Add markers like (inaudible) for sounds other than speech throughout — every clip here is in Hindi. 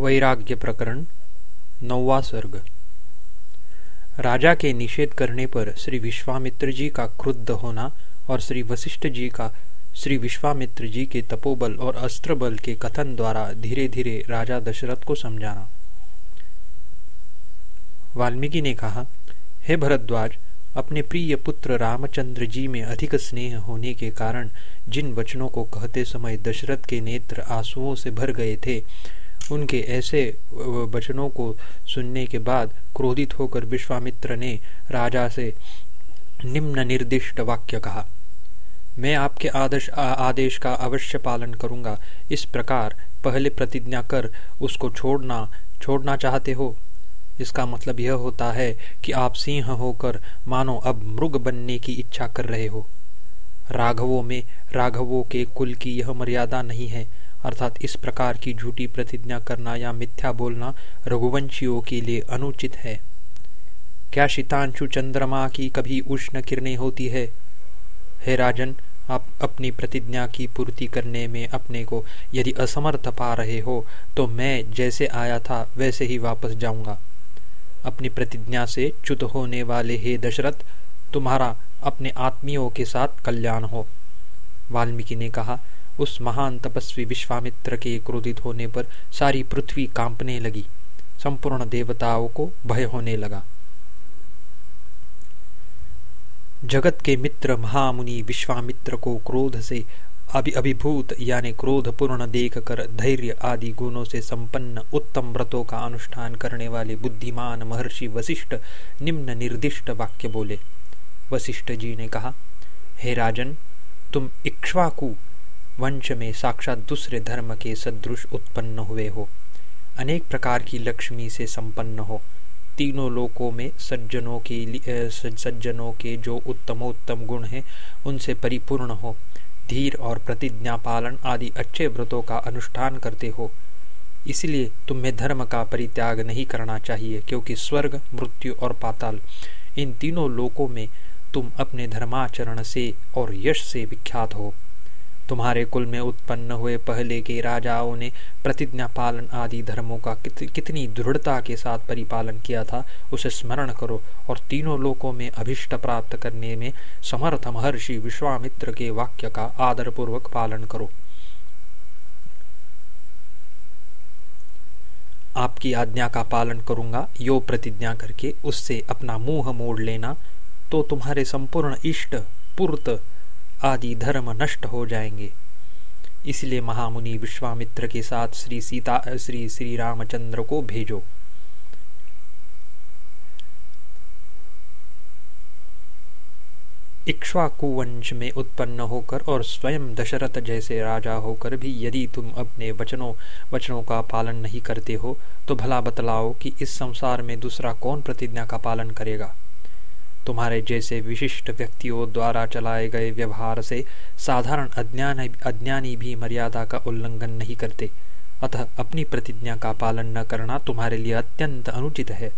वैराग्य प्रकरण, नौवा सर्ग राजा के निषेध करने पर श्री विश्वामित्र जी का क्रुद्ध होना और श्री वशिष्ठ जी का, श्री विश्वामित्र जी के तपोबल और अस्त्र बल के कथन द्वारा धीरे धीरे राजा दशरथ को समझाना। वाल्मीकि ने कहा, हे भरद्वाज, अपने प्रिय पुत्र रामचंद्र जी में अधिक स्नेह होने के कारण जिन वचनों को कहते समय दशरथ के नेत्र आंसुओं से भर गए थे उनके ऐसे वचनों को सुनने के बाद क्रोधित होकर विश्वामित्र ने राजा से निम्न निर्दिष्ट वाक्य कहा, मैं आपके आदेश आदेश का अवश्य पालन करूँगा। इस प्रकार पहले प्रतिज्ञा कर उसको छोड़ना छोड़ना चाहते हो? इसका मतलब यह होता है कि आप सिंह होकर मानो अब मृग बनने की इच्छा कर रहे हो। राघवों में, राघवों के कुल की यह मर्यादा नहीं है। अर्थात इस प्रकार की झूठी प्रतिज्ञा करना या मिथ्या बोलना रघुवंशियों के लिए अनुचित है। क्या शीतांशु चंद्रमा की कभी उष्ण किरणें होती है? हे राजन, आप अपनी प्रतिज्ञा की पूर्ति करने में अपने को यदि असमर्थ पा रहे हो तो मैं जैसे आया था वैसे ही वापस जाऊँगा। अपनी प्रतिज्ञा से च्युत होने वाले हे दशरथ, तुम्हारा अपने आत्मियों के साथ कल्याण हो। वाल्मीकि ने कहा उस महान तपस्वी विश्वामित्र के क्रोधित होने पर सारी पृथ्वी कांपने लगी। संपूर्ण देवताओं को भय होने लगा। जगत के मित्र महामुनि विश्वामित्र को क्रोध से अभि, अभिभूत यानी क्रोध पूर्ण देख कर धैर्य आदि गुणों से संपन्न उत्तम व्रतों का अनुष्ठान करने वाले बुद्धिमान महर्षि वशिष्ठ निम्न निर्दिष्ट वाक्य बोले। वशिष्ठ जी ने कहा, हे राजन, तुम इक्ष्वाकु वंश में साक्षात दूसरे धर्म के सदृश उत्पन्न हुए हो। अनेक प्रकार की लक्ष्मी से संपन्न हो। तीनों लोकों में सज्जनों के सज्जनों के जो उत्तमोत्तम गुण हैं, उनसे परिपूर्ण हो। धीर और प्रतिज्ञा पालन आदि अच्छे व्रतों का अनुष्ठान करते हो। इसलिए तुम्हें धर्म का परित्याग नहीं करना चाहिए, क्योंकि स्वर्ग, मृत्यु और पाताल, इन तीनों लोकों में तुम अपने धर्माचरण से और यश से विख्यात हो। तुम्हारे कुल में उत्पन्न हुए पहले के राजाओं ने प्रतिज्ञा पालन आदि धर्मों का कित, कितनी दृढ़ता के साथ परिपालन किया था उसे स्मरण करो और तीनों लोकों में अभिष्ट प्राप्त करने में समर्थ महर्षि विश्वामित्र के वाक्य का आदर पूर्वक पालन करो। आपकी आज्ञा का पालन करूँगा यो प्रतिज्ञा करके उससे अपना मुँह मोड़ लेना तो तुम्हारे संपूर्ण इष्ट पुर्त आदि धर्म नष्ट हो जाएँगे। इसलिए महामुनि विश्वामित्र के साथ श्री सीता, श्री श्री रामचंद्र को भेजो। इक्ष्वाकुवंश में उत्पन्न होकर और स्वयं दशरथ जैसे राजा होकर भी यदि तुम अपने वचनों वचनों का पालन नहीं करते हो तो भला बतलाओ कि इस संसार में दूसरा कौन प्रतिज्ञा का पालन करेगा? तुम्हारे जैसे विशिष्ट व्यक्तियों द्वारा चलाए गए व्यवहार से साधारण अज्ञान अज्ञानी भी मर्यादा का उल्लंघन नहीं करते। अतः अपनी प्रतिज्ञा का पालन न करना तुम्हारे लिए अत्यंत अनुचित है।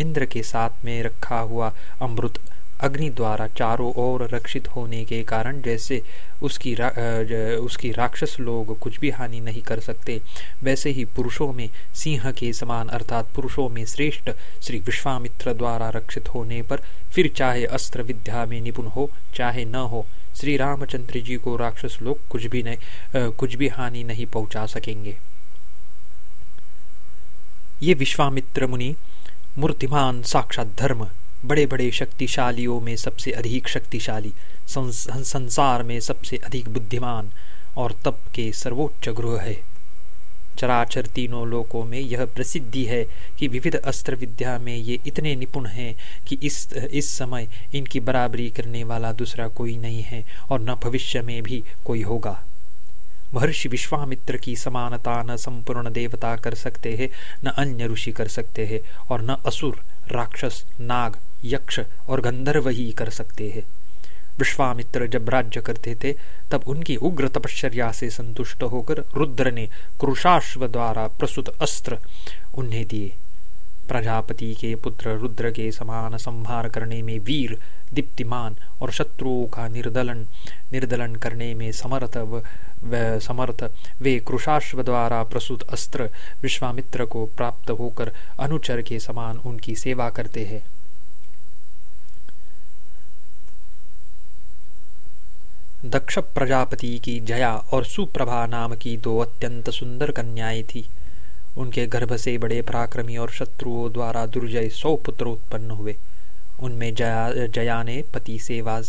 इंद्र के साथ में रखा हुआ अमृत अग्नि द्वारा चारों ओर रक्षित होने के कारण जैसे उसकी रा, उसकी राक्षस लोग कुछ भी हानि नहीं कर सकते। वैसे ही पुरुषों में सिंह के समान अर्थात पुरुषों में श्रेष्ठ श्री विश्वामित्र द्वारा रक्षित होने पर फिर चाहे अस्त्र विद्या में निपुण हो चाहे न हो श्री रामचंद्र जी को राक्षस लोग कुछ भी नहीं कुछ भी हानि नहीं पहुँचा सकेंगे। ये विश्वामित्र मुनि मूर्तिमान साक्षात धर्म बड़े बड़े शक्तिशालियों में सबसे अधिक शक्तिशाली संसार में सबसे अधिक बुद्धिमान और तप के सर्वोच्च गृह है। चराचर तीनों लोकों में यह प्रसिद्धि है कि विविध अस्त्र विद्या में ये इतने निपुण हैं कि इस इस समय इनकी बराबरी करने वाला दूसरा कोई नहीं है और न भविष्य में भी कोई होगा। महर्षि विश्वामित्र की समानता न संपूर्ण देवता कर सकते हैं, न अन्य ऋषि कर सकते हैं और न असुर राक्षस, नाग, यक्ष और गंधर्व ही कर सकते हैं। विश्वामित्र जब राज्य करते थे, तब उनकी उग्र तपश्चर्या से संतुष्ट होकर रुद्र ने क्रुशाश्व द्वारा प्रस्तुत अस्त्र उन्हें दिए। प्रजापति के पुत्र रुद्र के समान संहार करने में वीर, दीप्तिमान और शत्रुओं का निर्दलन निर्दलन करने में समर्थ समर्थ। वे कृषाश्व द्वारा प्रसूत अस्त्र विश्वामित्र को प्राप्त होकर अनुचर के समान उनकी सेवा करते हैं। दक्ष प्रजापति की जया और सुप्रभा नाम की दो अत्यंत सुंदर कन्याएँ थी। उनके गर्भ से बड़े पराक्रमी और शत्रुओं द्वारा दुर्जय सौ पुत्र उत्पन्न हुए। उनमें जया जया ने पति सेवा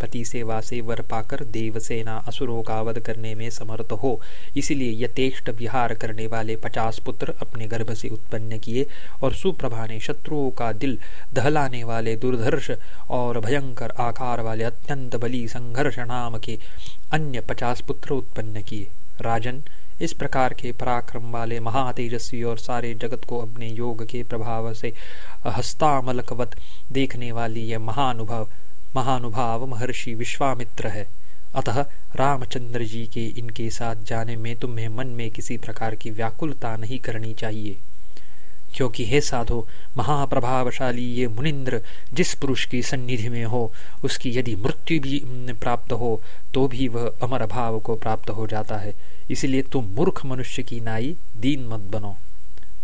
पति सेवा से वर पाकर देवसेना असुरों का वध करने में समर्थ हो। इसलिए यथेष्ट विहार करने वाले पचास पुत्र अपने गर्भ से उत्पन्न किए और सुप्रभा ने शत्रुओं का दिल दहलाने वाले दुर्धर्ष और भयंकर आकार वाले अत्यंत बली संघर्ष नाम के अन्य पचास पुत्र उत्पन्न किए। राजन इस प्रकार के पराक्रम वाले महातेजस्वी और सारे जगत को अपने योग के प्रभाव से हस्तामलकवत देखने वाली यह महानुभव, महानुभाव महर्षि विश्वामित्र है। अतः रामचंद्र जी के इनके साथ जाने में तुम्हें मन में किसी प्रकार की व्याकुलता नहीं करनी चाहिए। क्योंकि हे साधो, महाप्रभावशाली ये मुनिंद्र जिस पुरुष की सन्निधि में हो, उसकी यदि मृत्यु भी प्राप्त हो तो भी वह अमर भाव को प्राप्त हो जाता है। इसलिए तुम मूर्ख मनुष्य की नाई दीन मत बनो।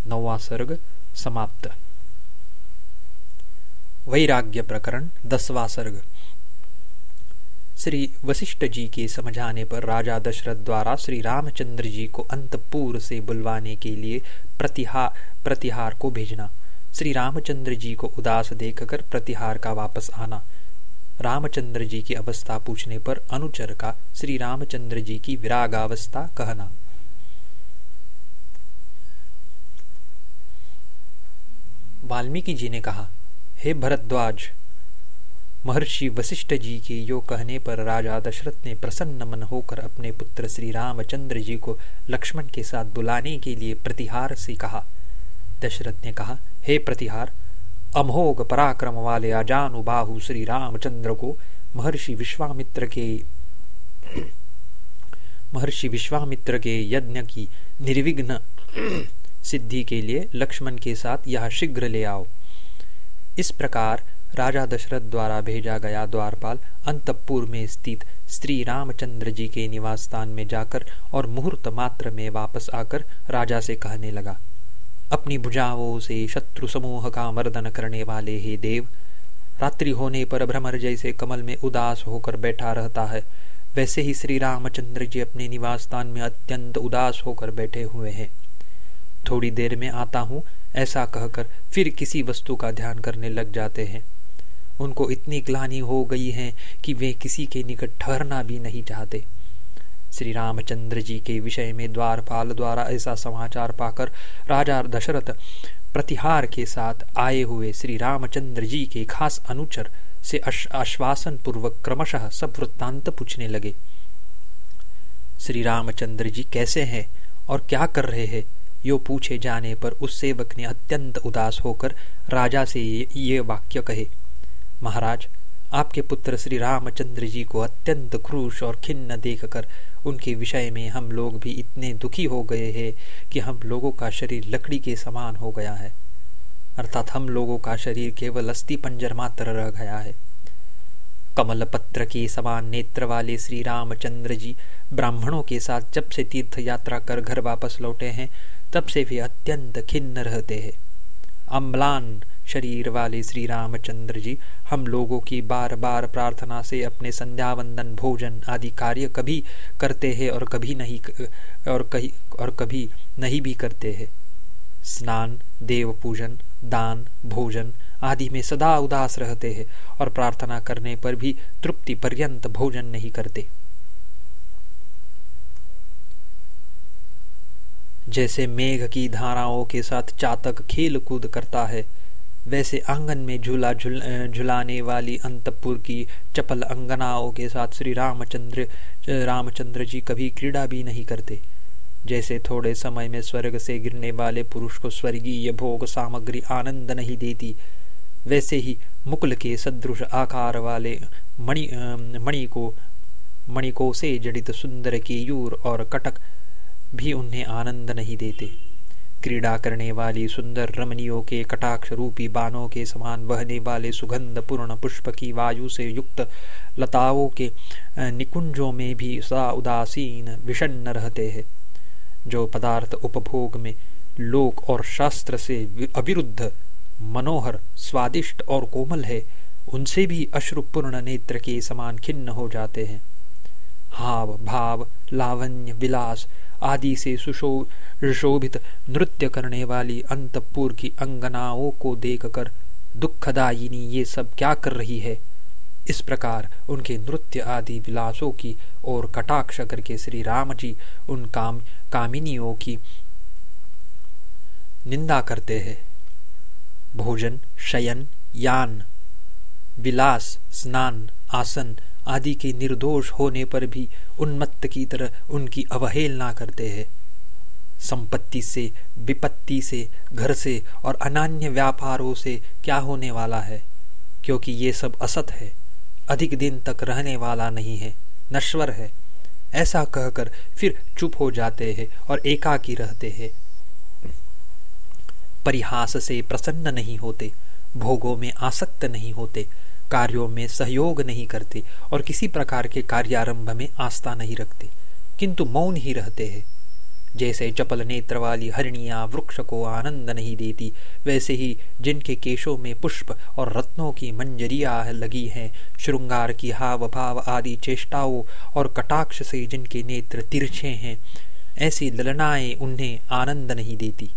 नौवा सर्ग समाप्त। वैराग्य प्रकरण, दसवा सर्ग। श्री वशिष्ठ जी के समझाने पर राजा दशरथ द्वारा श्री रामचंद्र जी को अंतपुर से बुलवाने के लिए प्रतिहार प्रतिहार को भेजना। श्री रामचंद्र जी को उदास देखकर प्रतिहार का वापस आना। रामचंद्र जी की अवस्था पूछने पर अनुचर का श्री रामचंद्र जी की विरागावस्था कहना। वाल्मीकि जी ने कहा, हे भरद्वाज महर्षि वशिष्ठ जी के यो कहने पर राजा दशरथ ने प्रसन्न मन होकर अपने पुत्र श्री रामचंद्र जी को लक्ष्मण के साथ बुलाने के लिए प्रतिहार से कहा। दशरथ ने कहा, हे प्रतिहार, अमोघ पराक्रम वाले अजानुबाहु श्री रामचंद्र को महर्षि विश्वामित्र के (clears throat) महर्षि विश्वामित्र के यज्ञ की निर्विघ्न (clears throat) सिद्धि के लिए लक्ष्मण के साथ यह शीघ्र ले आओ। इस प्रकार राजा दशरथ द्वारा भेजा गया द्वारपाल अंतपुर में स्थित श्री रामचंद्र जी के निवास स्थान में जाकर और मुहूर्त मात्र में वापस आकर राजा से कहने लगा, अपनी भुजाओं से शत्रु समूह का मर्दन करने वाले हे देव, रात्रि होने पर भ्रमर जैसे कमल में उदास होकर बैठा रहता है, वैसे ही श्री रामचंद्र जी अपने निवास स्थान में अत्यंत उदास होकर बैठे हुए हैं। थोड़ी देर में आता हूँ, ऐसा कहकर फिर किसी वस्तु का ध्यान करने लग जाते हैं। उनको इतनी ग्लानी हो गई है कि वे किसी के निकट ठहरना भी नहीं चाहते। श्री रामचंद्र जी के विषय में द्वारपाल द्वारा ऐसा समाचार पाकर राजा दशरथ प्रतिहार के साथ आए हुए श्री रामचंद्र जी के खास अनुचर से आश्वासन पूर्वक क्रमशः सब वृत्तांत पूछने लगे। श्री रामचंद्र जी कैसे हैं और क्या कर रहे हैं? यो पूछे जाने पर उस सेवक ने अत्यंत उदास होकर राजा से ये, ये वाक्य कहे। महाराज, आपके पुत्र श्री रामचंद्र जी को अत्यंत क्रूश और खिन्न देखकर उनके विषय में हम लोग भी इतने दुखी हो गए हैं कि हम लोगों का शरीर लकड़ी के समान हो गया है। अर्थात हम लोगों का शरीर केवल अस्थि पंजर मात्र रह गया है। कमल पत्र के समान नेत्र वाले श्री रामचंद्र जी ब्राह्मणों के साथ जब से तीर्थ यात्रा कर घर वापस लौटे हैं, तब से वे अत्यंत खिन्न रहते हैं। अम्लान शरीर वाले श्री रामचंद्र जी, हम लोगों की बार बार प्रार्थना से अपने संध्या वंदन भोजन आदि कार्य कभी करते हैं और कभी नहीं और कहीं, और कभी नहीं भी करते हैं। स्नान, देव पूजन, दान, भोजन आदि में सदा उदास रहते हैं और प्रार्थना करने पर भी तृप्ति पर्यंत भोजन नहीं करते। जैसे मेघ की धाराओं के साथ चातक खेल कूद करता है वैसे आँगन में झूला झुल झुलाने वाली अंतपुर की चपल अंगनाओं के साथ श्री रामचंद्र रामचंद्र जी कभी क्रीड़ा भी नहीं करते। जैसे थोड़े समय में स्वर्ग से गिरने वाले पुरुष को स्वर्गीय भोग सामग्री आनंद नहीं देती, वैसे ही मुकुल के सदृश आकार वाले मणि मणि को, मणिकों से जड़ित सुंदर केयूर और कटक भी उन्हें आनंद नहीं देते। क्रीड़ा करने वाली सुंदर रमणियों के कटाक्ष रूपी बानों के समान बहने वाले सुगंध पूर्ण पुष्प की वायु से युक्त लताओं के निकुंजों में भी सा उदासीन विषन्न रहते हैं, जो पदार्थ उपभोग में लोक और शास्त्र से अविरुद्ध, मनोहर, स्वादिष्ट और कोमल है, उनसे भी अश्रुपूर्ण नेत्र के समान खिन्न हो जाते हैं। हाव भाव लावण्य, विलास आदि से सुशोभित नृत्य करने वाली अंतपुर की अंगनाओं को देखकर दुखदायिनी ये सब क्या कर रही है? इस प्रकार उनके नृत्य आदि विलासों की ओर कटाक्ष करके श्री राम जी उन काम कामिनियों की निंदा करते हैं। भोजन, शयन, यान, विलास, स्नान, आसन आदि के निर्दोष होने पर भी उन्मत्त की तरह उनकी अवहेलना करते हैं। संपत्ति से, विपत्ति से, घर से और अनान्य व्यापारों से क्या होने वाला है? क्योंकि ये सब असत है, अधिक दिन तक रहने वाला नहीं है, नश्वर है। ऐसा कहकर फिर चुप हो जाते हैं और एकाकी रहते हैं। परिहास से प्रसन्न नहीं होते, भोगों में आसक्त नहीं होते कार्यों में सहयोग नहीं करते और किसी प्रकार के कार्यारंभ में आस्था नहीं रखते। किंतु मौन ही रहते हैं। जैसे चपल नेत्र वाली हरणिया वृक्ष को आनंद नहीं देती, वैसे ही जिनके केशों में पुष्प और रत्नों की मंजरिया लगी हैं श्रृंगार की हाव भाव आदि चेष्टाओं और कटाक्ष से जिनके नेत्र तिरछे हैं, ऐसी ललनाएँ उन्हें आनंद नहीं देती।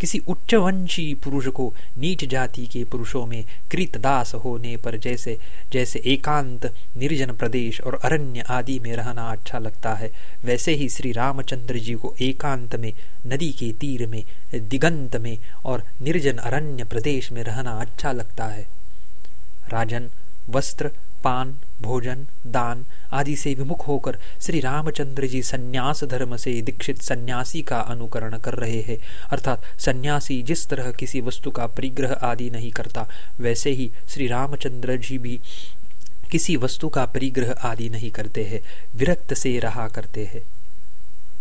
किसी उच्चवंशी पुरुष को नीच जाति के पुरुषों में कृतदास होने पर जैसे जैसे एकांत, निर्जन प्रदेश और अरण्य आदि में रहना अच्छा लगता है, वैसे ही श्री रामचंद्र जी को एकांत में, नदी के तीर में, दिगंत में और निर्जन अरण्य प्रदेश में रहना अच्छा लगता है। राजन, वस्त्र, पान, भोजन, दान आदि से विमुख होकर श्री रामचंद्र जी संन्यास धर्म से दीक्षित सन्यासी का अनुकरण कर रहे हैं। अर्थात सन्यासी जिस तरह किसी वस्तु का परिग्रह आदि नहीं करता, वैसे ही श्री रामचंद्र जी भी किसी वस्तु का परिग्रह आदि नहीं करते हैं, विरक्त से रहा करते हैं।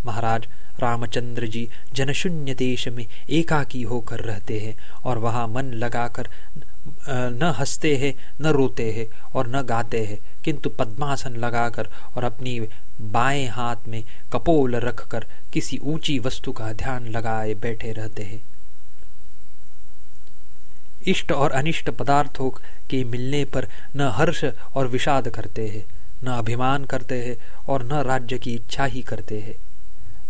महाराज, रामचंद्र जी जनशून्य देश में एकाकी होकर रहते हैं और वहाँ मन लगाकर न हँसते हैं, न रोते हैं और न गाते हैं, किंतु पद्मासन लगाकर और अपनी बाएँ हाथ में कपोल रखकर किसी ऊँची वस्तु का ध्यान लगाए बैठे रहते हैं। इष्ट और अनिष्ट पदार्थों के मिलने पर न हर्ष और विषाद करते हैं, न अभिमान करते हैं और न राज्य की इच्छा ही करते हैं।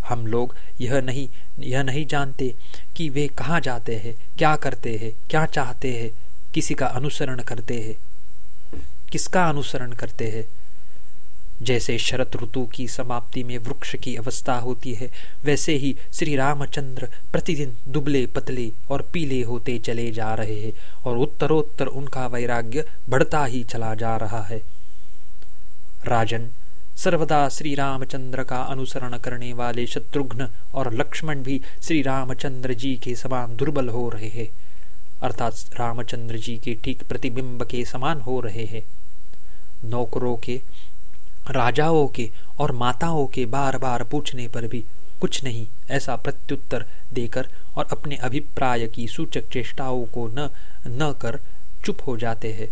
हम लोग यह नहीं यह नहीं जानते कि वे कहाँ जाते हैं, क्या करते हैं, क्या चाहते हैं। किसी का अनुसरण करते हैं। किसका अनुसरण करते हैं? जैसे शरत ऋतु की समाप्ति में वृक्ष की अवस्था होती है, वैसे ही श्री रामचंद्र प्रतिदिन दुबले पतले और पीले होते चले जा रहे हैं और उत्तरोत्तर उनका वैराग्य बढ़ता ही चला जा रहा है। राजन, सर्वदा श्री रामचंद्र का अनुसरण करने वाले शत्रुघ्न और लक्ष्मण भी श्री रामचंद्र जी के समान दुर्बल हो रहे हैं। अर्थात रामचंद्र जी के ठीक प्रतिबिंब के समान हो रहे हैं। नौकरों के, राजाओं के और माताओं के बार बार पूछने पर भी कुछ नहीं ऐसा प्रत्युत्तर देकर और अपने अभिप्राय की सूचक चेष्टाओं को न न कर चुप हो जाते हैं।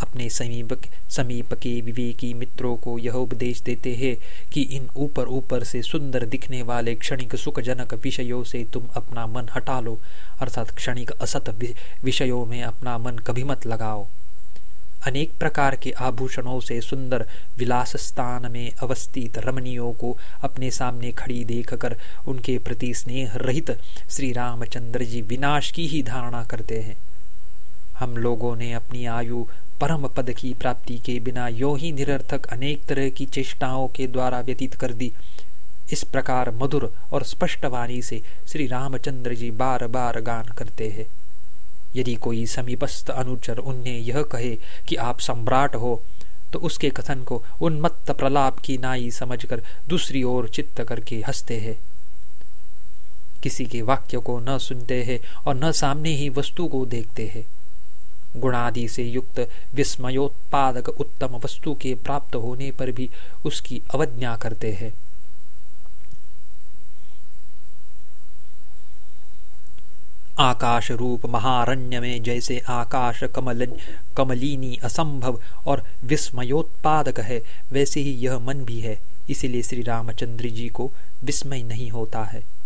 अपने समीप समीप के विवेकी मित्रों को यह उपदेश देते हैं कि इन ऊपर ऊपर से सुंदर दिखने वाले क्षणिक सुखजनक विषयों से तुम अपना मन हटा लो, अर्थात क्षणिक असत विषयों में अपना मन कभी मत लगाओ। अनेक प्रकार के आभूषणों से सुंदर विलास स्थान में अवस्थित रमणियों को अपने सामने खड़ी देखकर उनके प्रति स्नेह रहित श्री रामचंद्र जी विनाश की ही धारणा करते हैं। हम लोगों ने अपनी आयु परम पद की प्राप्ति के बिना यो ही निरर्थक अनेक तरह की चेष्टाओं के द्वारा व्यतीत कर दी। इस प्रकार मधुर और स्पष्ट वाणी से श्री रामचंद्र जी बार बार गान करते हैं। यदि कोई समीपस्थ अनुचर उन्हें यह कहे कि आप सम्राट हो तो उसके कथन को उन्मत्त प्रलाप की नाई समझकर दूसरी ओर चित्त करके हँसते हैं। किसी के वाक्य को न सुनते हैं और न सामने ही वस्तु को देखते हैं। गुणादि से युक्त विस्मयोत्पादक उत्तम वस्तु के प्राप्त होने पर भी उसकी अवज्ञा करते हैं। आकाश रूप महारण्य में जैसे आकाश कमल कमलिनी असंभव और विस्मयोत्पादक है, वैसे ही यह मन भी है, इसीलिए श्री रामचंद्र जी को विस्मय नहीं होता है।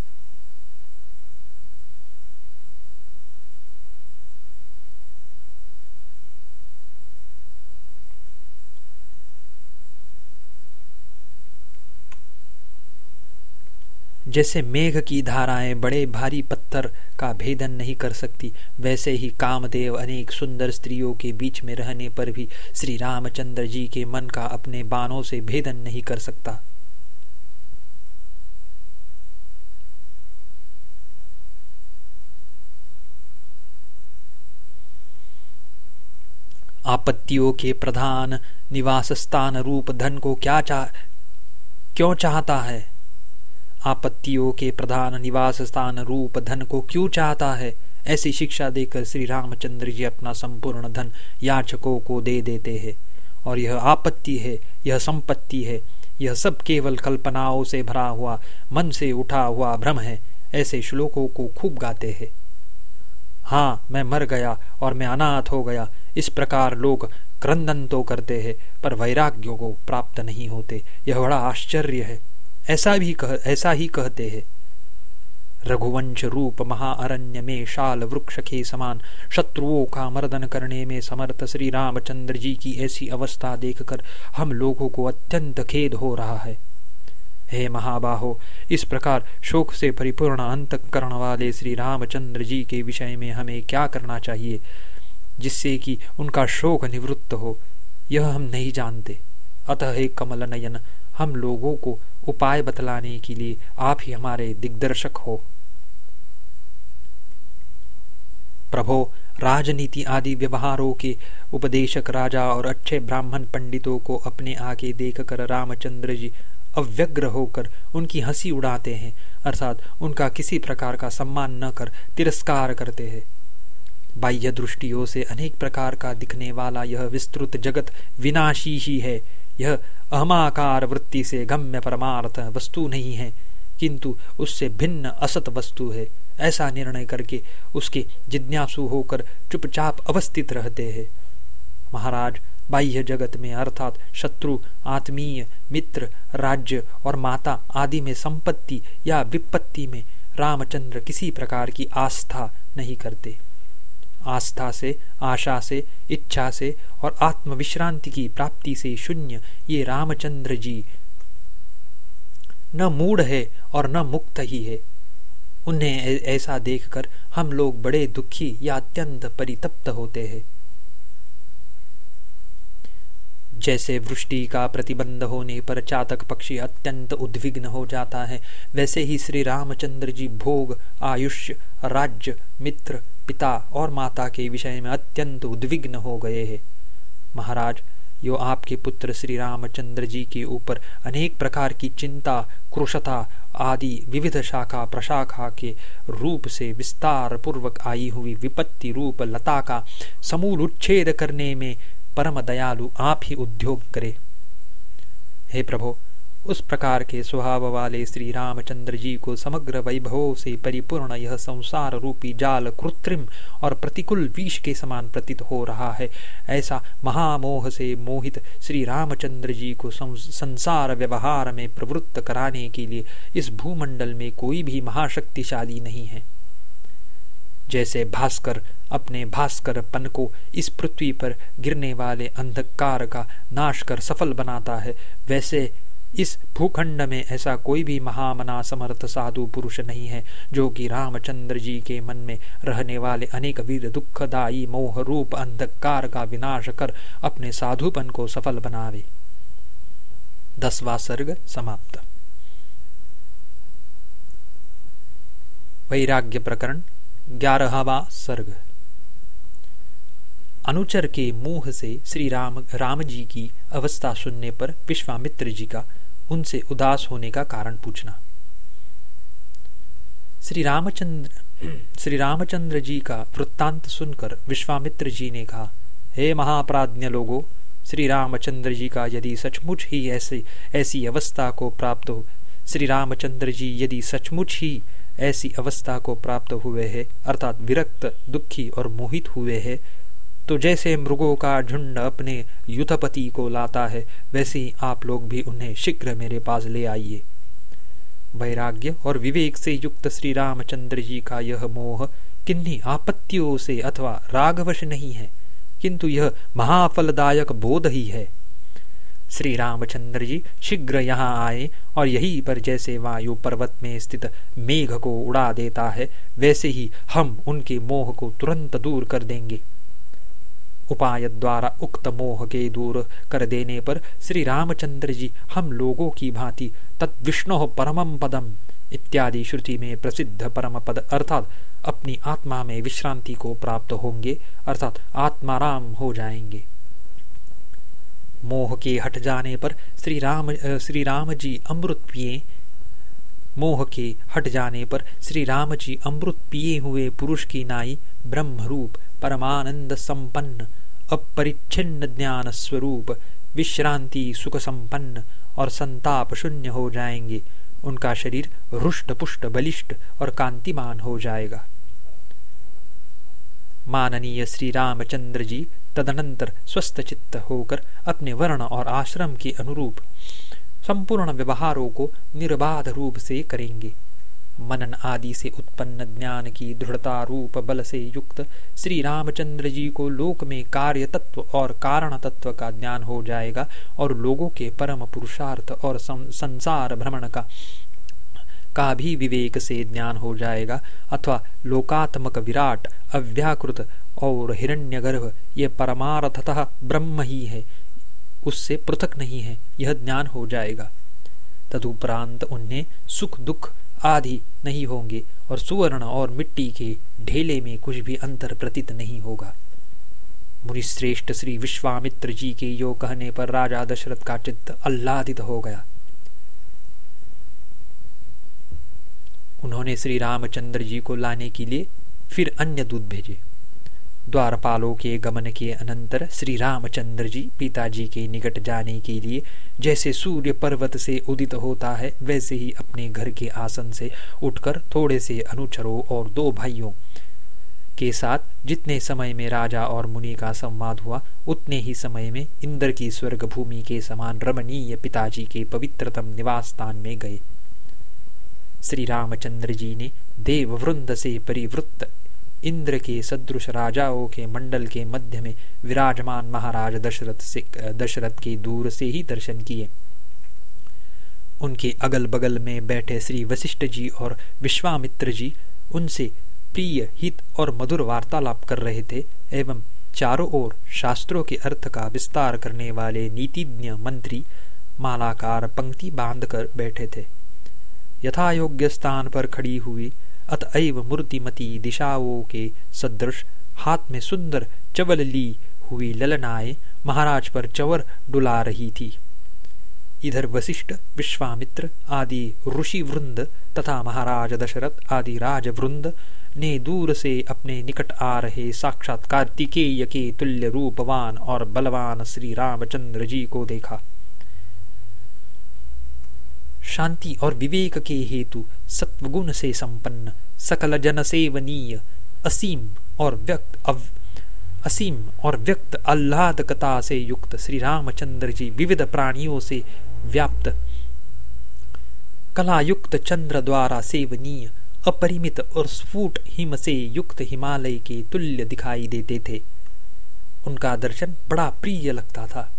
जैसे मेघ की धाराएँ बड़े भारी पत्थर का भेदन नहीं कर सकती, वैसे ही कामदेव अनेक सुंदर स्त्रियों के बीच में रहने पर भी श्री रामचंद्र जी के मन का अपने बाणों से भेदन नहीं कर सकता। आपत्तियों के प्रधान निवास स्थान रूप धन को क्या चाह क्यों चाहता है? आपत्तियों के प्रधान निवास स्थान रूप धन को क्यों चाहता है? ऐसी शिक्षा देकर श्री रामचंद्र जी अपना संपूर्ण धन याचकों को दे देते हैं। और यह आपत्ति है, यह संपत्ति है, यह सब केवल कल्पनाओं से भरा हुआ, मन से उठा हुआ भ्रम है। ऐसे श्लोकों को खूब गाते हैं। हाँ मैं मर गया और मैं अनाथ हो गया। इस प्रकार लोग क्रंदन तो करते हैं, पर वैराग्यों को प्राप्त नहीं होते। यह बड़ा आश्चर्य है। ऐसा भी कह, ऐसा ही कहते हैं। रघुवंश रूप महाअरण्य में शाल वृक्ष के समान शत्रुओं का मर्दन करने में समर्थ श्री रामचंद्र जी की ऐसी अवस्था देखकर हम लोगों को अत्यंत खेद हो रहा है। हे महाबाहो, इस प्रकार शोक से परिपूर्ण अंत करण वाले श्री रामचंद्र जी के विषय में हमें क्या करना चाहिए, जिससे कि उनका शोक निवृत्त हो, यह हम नहीं जानते। अतः हे कमल नयन हम लोगों को उपाय बतलाने के लिए आप ही हमारे दिग्दर्शक हो। प्रभो, राजनीति आदि व्यवहारों के उपदेशक राजा और अच्छे ब्राह्मण पंडितों को अपने आगे देखकर रामचंद्र जी अव्यग्र होकर उनकी हँसी उड़ाते हैं, अर्थात उनका किसी प्रकार का सम्मान न कर तिरस्कार करते हैं। बाह्य दृष्टियों से अनेक प्रकार का दिखने वाला यह विस्तृत जगत विनाशी ही है। यह अहमाकार वृत्ति से गम्य परमार्थ वस्तु नहीं है, किंतु उससे भिन्न असत वस्तु है। ऐसा निर्णय करके उसके जिज्ञासु होकर चुपचाप अवस्थित रहते हैं। महाराज, बाह्य जगत में अर्थात शत्रु, आत्मीय, मित्र, राज्य और माता आदि में संपत्ति या विपत्ति में रामचंद्र किसी प्रकार की आस्था नहीं करते। आस्था से, आशा से, इच्छा से और आत्मविश्रांति की प्राप्ति से शून्य ये रामचंद्र जी। न मूड है और न मुक्त ही है। उन्हें ऐसा देखकर हम लोग बड़े दुखी या अत्यंत परितप्त होते हैं। जैसे वृष्टि का प्रतिबंध होने पर चातक पक्षी अत्यंत उद्विग्न हो जाता है, वैसे ही श्री रामचंद्र जी भोग, आयुष्य, राज्य, मित्र पिता और माता के विषय में अत्यंत उद्विग्न हो गए हैं। महाराज, यो आपके पुत्र श्री रामचंद्र जी के ऊपर अनेक प्रकार की चिंता, क्रुशता आदि विविध शाखा प्रशाखा के रूप से विस्तार पूर्वक आई हुई विपत्ति रूप लता का समूल उच्छेद करने में परम दयालु आप ही उद्योग करे। हे प्रभु उस प्रकार के स्वभाव वाले श्री रामचंद्र जी को समग्र वैभव से परिपूर्ण यह संसार रूपी जाल कृत्रिम और प्रतिकूल विष के समान प्रतीत हो रहा है। ऐसा महामोह से मोहित श्री रामचंद्र जी को संसार व्यवहार में प्रवृत्त कराने के लिए इस भूमंडल में कोई भी महाशक्तिशाली नहीं है। जैसे भास्कर अपने भास्कर पन को इस पृथ्वी पर गिरने वाले अंधकार का नाश कर सफल बनाता है, वैसे इस भूखंड में ऐसा कोई भी महामना समर्थ साधु पुरुष नहीं है, जो कि रामचंद्र जी के मन में रहने वाले अनेक वीर दुखदायी मोह रूप अंधकार का विनाश कर अपने साधुपन को सफल बनावे। दसवा सर्ग समाप्त। वैराग्य प्रकरण, ग्यारहवा सर्ग। अनुचर के मुँह से श्री राम राम जी की अवस्था सुनने पर विश्वामित्र जी का उनसे उदास होने का कारण पूछना। श्री रामचंद्र श्री रामचंद्र जी का वृत्तांत सुनकर विश्वामित्र जी ने कहा, हे महाप्राज्ञ लोगो, श्री रामचंद्र जी का यदि सचमुच ही ऐसी ऐसी अवस्था को प्राप्त हो, श्री रामचंद्र जी यदि सचमुच ही ऐसी अवस्था को प्राप्त हुए हैं, अर्थात विरक्त, दुखी और मोहित हुए हैं तो जैसे मृगों का झुंड अपने युथपति को लाता है, वैसे ही आप लोग भी उन्हें शीघ्र मेरे पास ले आइए। वैराग्य और विवेक से युक्त श्री रामचंद्र जी का यह मोह किन्हीं आपत्तियों से अथवा रागवश नहीं है, किंतु यह महाफलदायक बोध ही है। श्री रामचंद्र जी शीघ्र यहाँ आए और यहीं पर जैसे वायु पर्वत में स्थित मेघ को उड़ा देता है, वैसे ही हम उनके मोह को तुरंत दूर कर देंगे। उपाय द्वारा उक्त मोह के दूर कर देने पर श्री रामचंद्र जी हम लोगों की भांति तत्विष्णु परमम पदम इत्यादि श्रुति में प्रसिद्ध परम पद अर्थात अपनी आत्मा में विश्रांति को प्राप्त होंगे, अर्थात आत्माराम हो जाएँगे। मोह के हट जाने पर श्री राम श्री राम जी अमृत पिए। मोह के हट जाने पर श्री राम जी अमृत पिए हुए पुरुष की नाई ब्रह्म रूप परमानंद संपन्न अपरिच्छिन्न ज्ञान स्वरूप विश्रांति सुख संपन्न और संताप शून्य हो जाएँगे। उनका शरीर रुष्ट पुष्ट बलिष्ठ और कांतिमान हो जाएगा। माननीय श्री रामचंद्र जी तदनंतर स्वस्थ चित्त होकर अपने वर्ण और आश्रम के अनुरूप संपूर्ण व्यवहारों को निर्बाध रूप से करेंगे। मनन आदि से उत्पन्न ज्ञान की दृढ़ता रूप बल से युक्त श्री रामचंद्र जी को लोक में कार्य तत्व और कारण तत्व का ज्ञान हो जाएगा और लोगों के परम पुरुषार्थ और संसार भ्रमण का का भी विवेक से ज्ञान हो जाएगा। अथवा लोकात्मक विराट, अव्याकृत और हिरण्यगर्भ, ये परमार्थतः ब्रह्म ही है। उससे पृथक नहीं है, यह ज्ञान हो जाएगा। तदुपरांत उन्हें सुख दुख आदि नहीं होंगे और सुवर्ण और मिट्टी के ढेले में कुछ भी अंतर प्रतीत नहीं होगा। मुनिश्रेष्ठ श्री विश्वामित्र जी के यो कहने पर राजा दशरथ का चित्त अल्लादित हो गया। उन्होंने श्री रामचंद्र जी को लाने के लिए फिर अन्य दूध भेजे। द्वारपालों के गमन के अनंतर श्री रामचंद्र जी पिताजी के निकट जाने के लिए जैसे सूर्य पर्वत से उदित होता है, वैसे ही अपने घर के आसन से उठकर थोड़े से अनुचरों और दो भाइयों के साथ जितने समय में राजा और मुनि का संवाद हुआ, उतने ही समय में इंद्र की स्वर्ग भूमि के समान रमणीय पिताजी के पवित्रतम निवास स्थान में गए। श्री रामचंद्र जी ने देववृंद से परिवृत्त इंद्र के सदृश राजाओं के मंडल के मध्य में विराजमान महाराज दशरथ से, दशरथ के दूर से ही दर्शन किए। उनके अगल बगल में बैठे श्री वशिष्ठ जी और विश्वामित्र जी उनसे प्रिय हित और मधुर वार्तालाप कर रहे थे एवं चारों ओर शास्त्रों के अर्थ का विस्तार करने वाले नीतिज्ञ मंत्री मालाकार पंक्ति बांधकर बैठे थे। यथा योग्य स्थान पर खड़ी हुई अतएव मूर्तिमती दिशाओं के सदृश हाथ में सुंदर चवल ली हुई ललनाए महाराज पर चवर डुला रही थी। इधर वशिष्ठ, विश्वामित्र आदि ऋषि वृंद तथा महाराज दशरथ आदि राज वृंद ने दूर से अपने निकट आ रहे साक्षात कार्तिकेय के तुल्य रूपवान और बलवान श्री रामचंद्र जी को देखा। शांति और विवेक के हेतु सत्वगुण से संपन्न, सकल जन सेवनीय, असीम और व्यक्त अव, असीम और व्यक्त आह्लादकता से युक्त श्री रामचंद्र जी विविध प्राणियों से व्याप्त, कलायुक्त चंद्र द्वारा सेवनीय, अपरिमित और स्फुट हिम से युक्त हिमालय के तुल्य दिखाई देते थे। उनका दर्शन बड़ा प्रिय लगता था।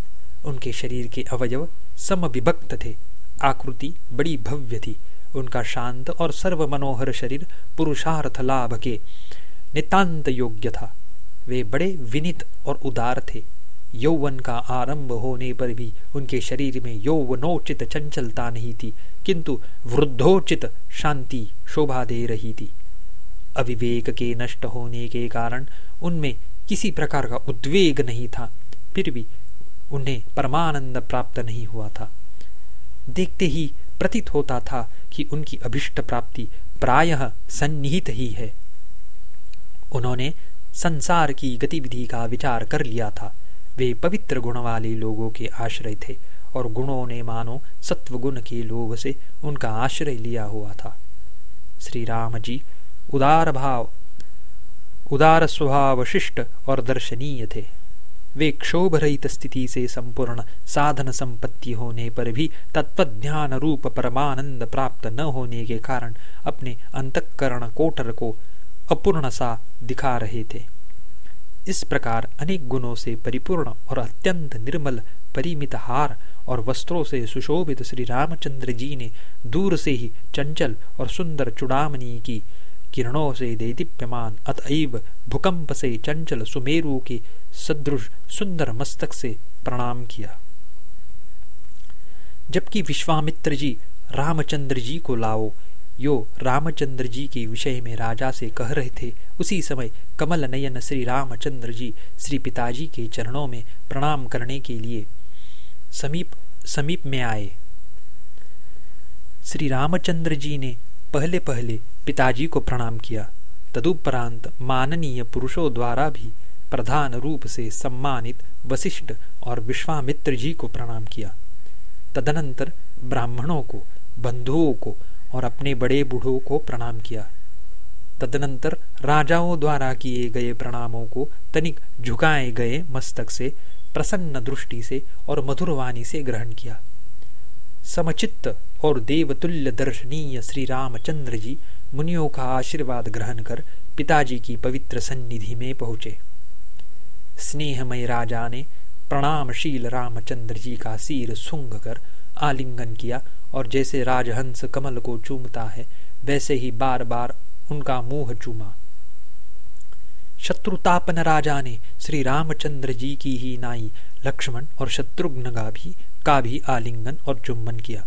उनके शरीर के अवयव समविभक्त थे। आकृति बड़ी भव्य थी। उनका शांत और सर्व मनोहर शरीर पुरुषार्थ लाभ के नितांत योग्य था। वे बड़े विनित और उदार थे। यौवन का आरंभ होने पर भी उनके शरीर में यौवनोचित चंचलता नहीं थी, किंतु वृद्धोचित शांति शोभा दे रही थी। अविवेक के नष्ट होने के कारण उनमें किसी प्रकार का उद्वेग नहीं था, फिर भी उन्हें परमानंद प्राप्त नहीं हुआ था। देखते ही प्रतीत होता था कि उनकी अभिष्ट प्राप्ति प्रायः सन्निहित ही है। उन्होंने संसार की गतिविधि का विचार कर लिया था। वे पवित्र गुण वाले लोगों के आश्रय थे और गुणों ने मानो सत्वगुण के लोग से उनका आश्रय लिया हुआ था। श्री राम जी उदार भाव, उदार स्वभाव, शिष्ट और दर्शनीय थे। वे क्षोभ रहित स्थिति से संपूर्ण साधन संपत्ति होने पर भी तत्वज्ञान रूप परमानंद प्राप्त न होने के कारण अपने अंतकरण कोटर को अपूर्ण सा दिखा रहे थे। इस प्रकार अनेक गुणों से परिपूर्ण और अत्यंत निर्मल परिमित हार और वस्त्रों से सुशोभित श्री रामचंद्र जी ने दूर से ही चंचल और सुंदर चुड़ामनी की किरणों से देदीप्यमान अतएव भूकंप से चंचल सुमेरु के सदृश, सुंदर मस्तक से प्रणाम किया। जबकि विश्वामित्र जी रामचंद्र जी को लाओ, यो रामचंद्र जी के विषय में राजा से कह रहे थे, उसी समय कमल नयन श्री रामचंद्र जी श्री पिताजी के चरणों में प्रणाम करने के लिए समीप समीप में आए। श्री रामचंद्र जी ने पहले पहले पिताजी को प्रणाम किया। तदुपरांत माननीय पुरुषों द्वारा भी प्रधान रूप से सम्मानित वशिष्ठ और विश्वामित्र जी को प्रणाम किया। तदनंतर ब्राह्मणों को, बंधुओं को और अपने बड़े बूढ़ों को प्रणाम किया। तदनंतर राजाओं द्वारा किए गए प्रणामों को तनिक झुकाए गए मस्तक से, प्रसन्न दृष्टि से और मधुरवाणी से ग्रहण किया। समचित्त और देवतुल्य दर्शनीय श्री रामचंद्र जी मुनियों का आशीर्वाद ग्रहण कर पिताजी की पवित्र सन्निधि में पहुँचे। स्नेहमय राजा ने प्रणामशील रामचंद्र जी का सिर सुंग कर आलिंगन किया, और जैसे राजहंस कमल को चूमता है, वैसे ही बार बार उनका मुँह चूमा। शत्रुतापन राजा ने श्री रामचंद्र जी की ही नाई लक्ष्मण और शत्रुघ्न का भी का भी आलिंगन और चुम्बन किया।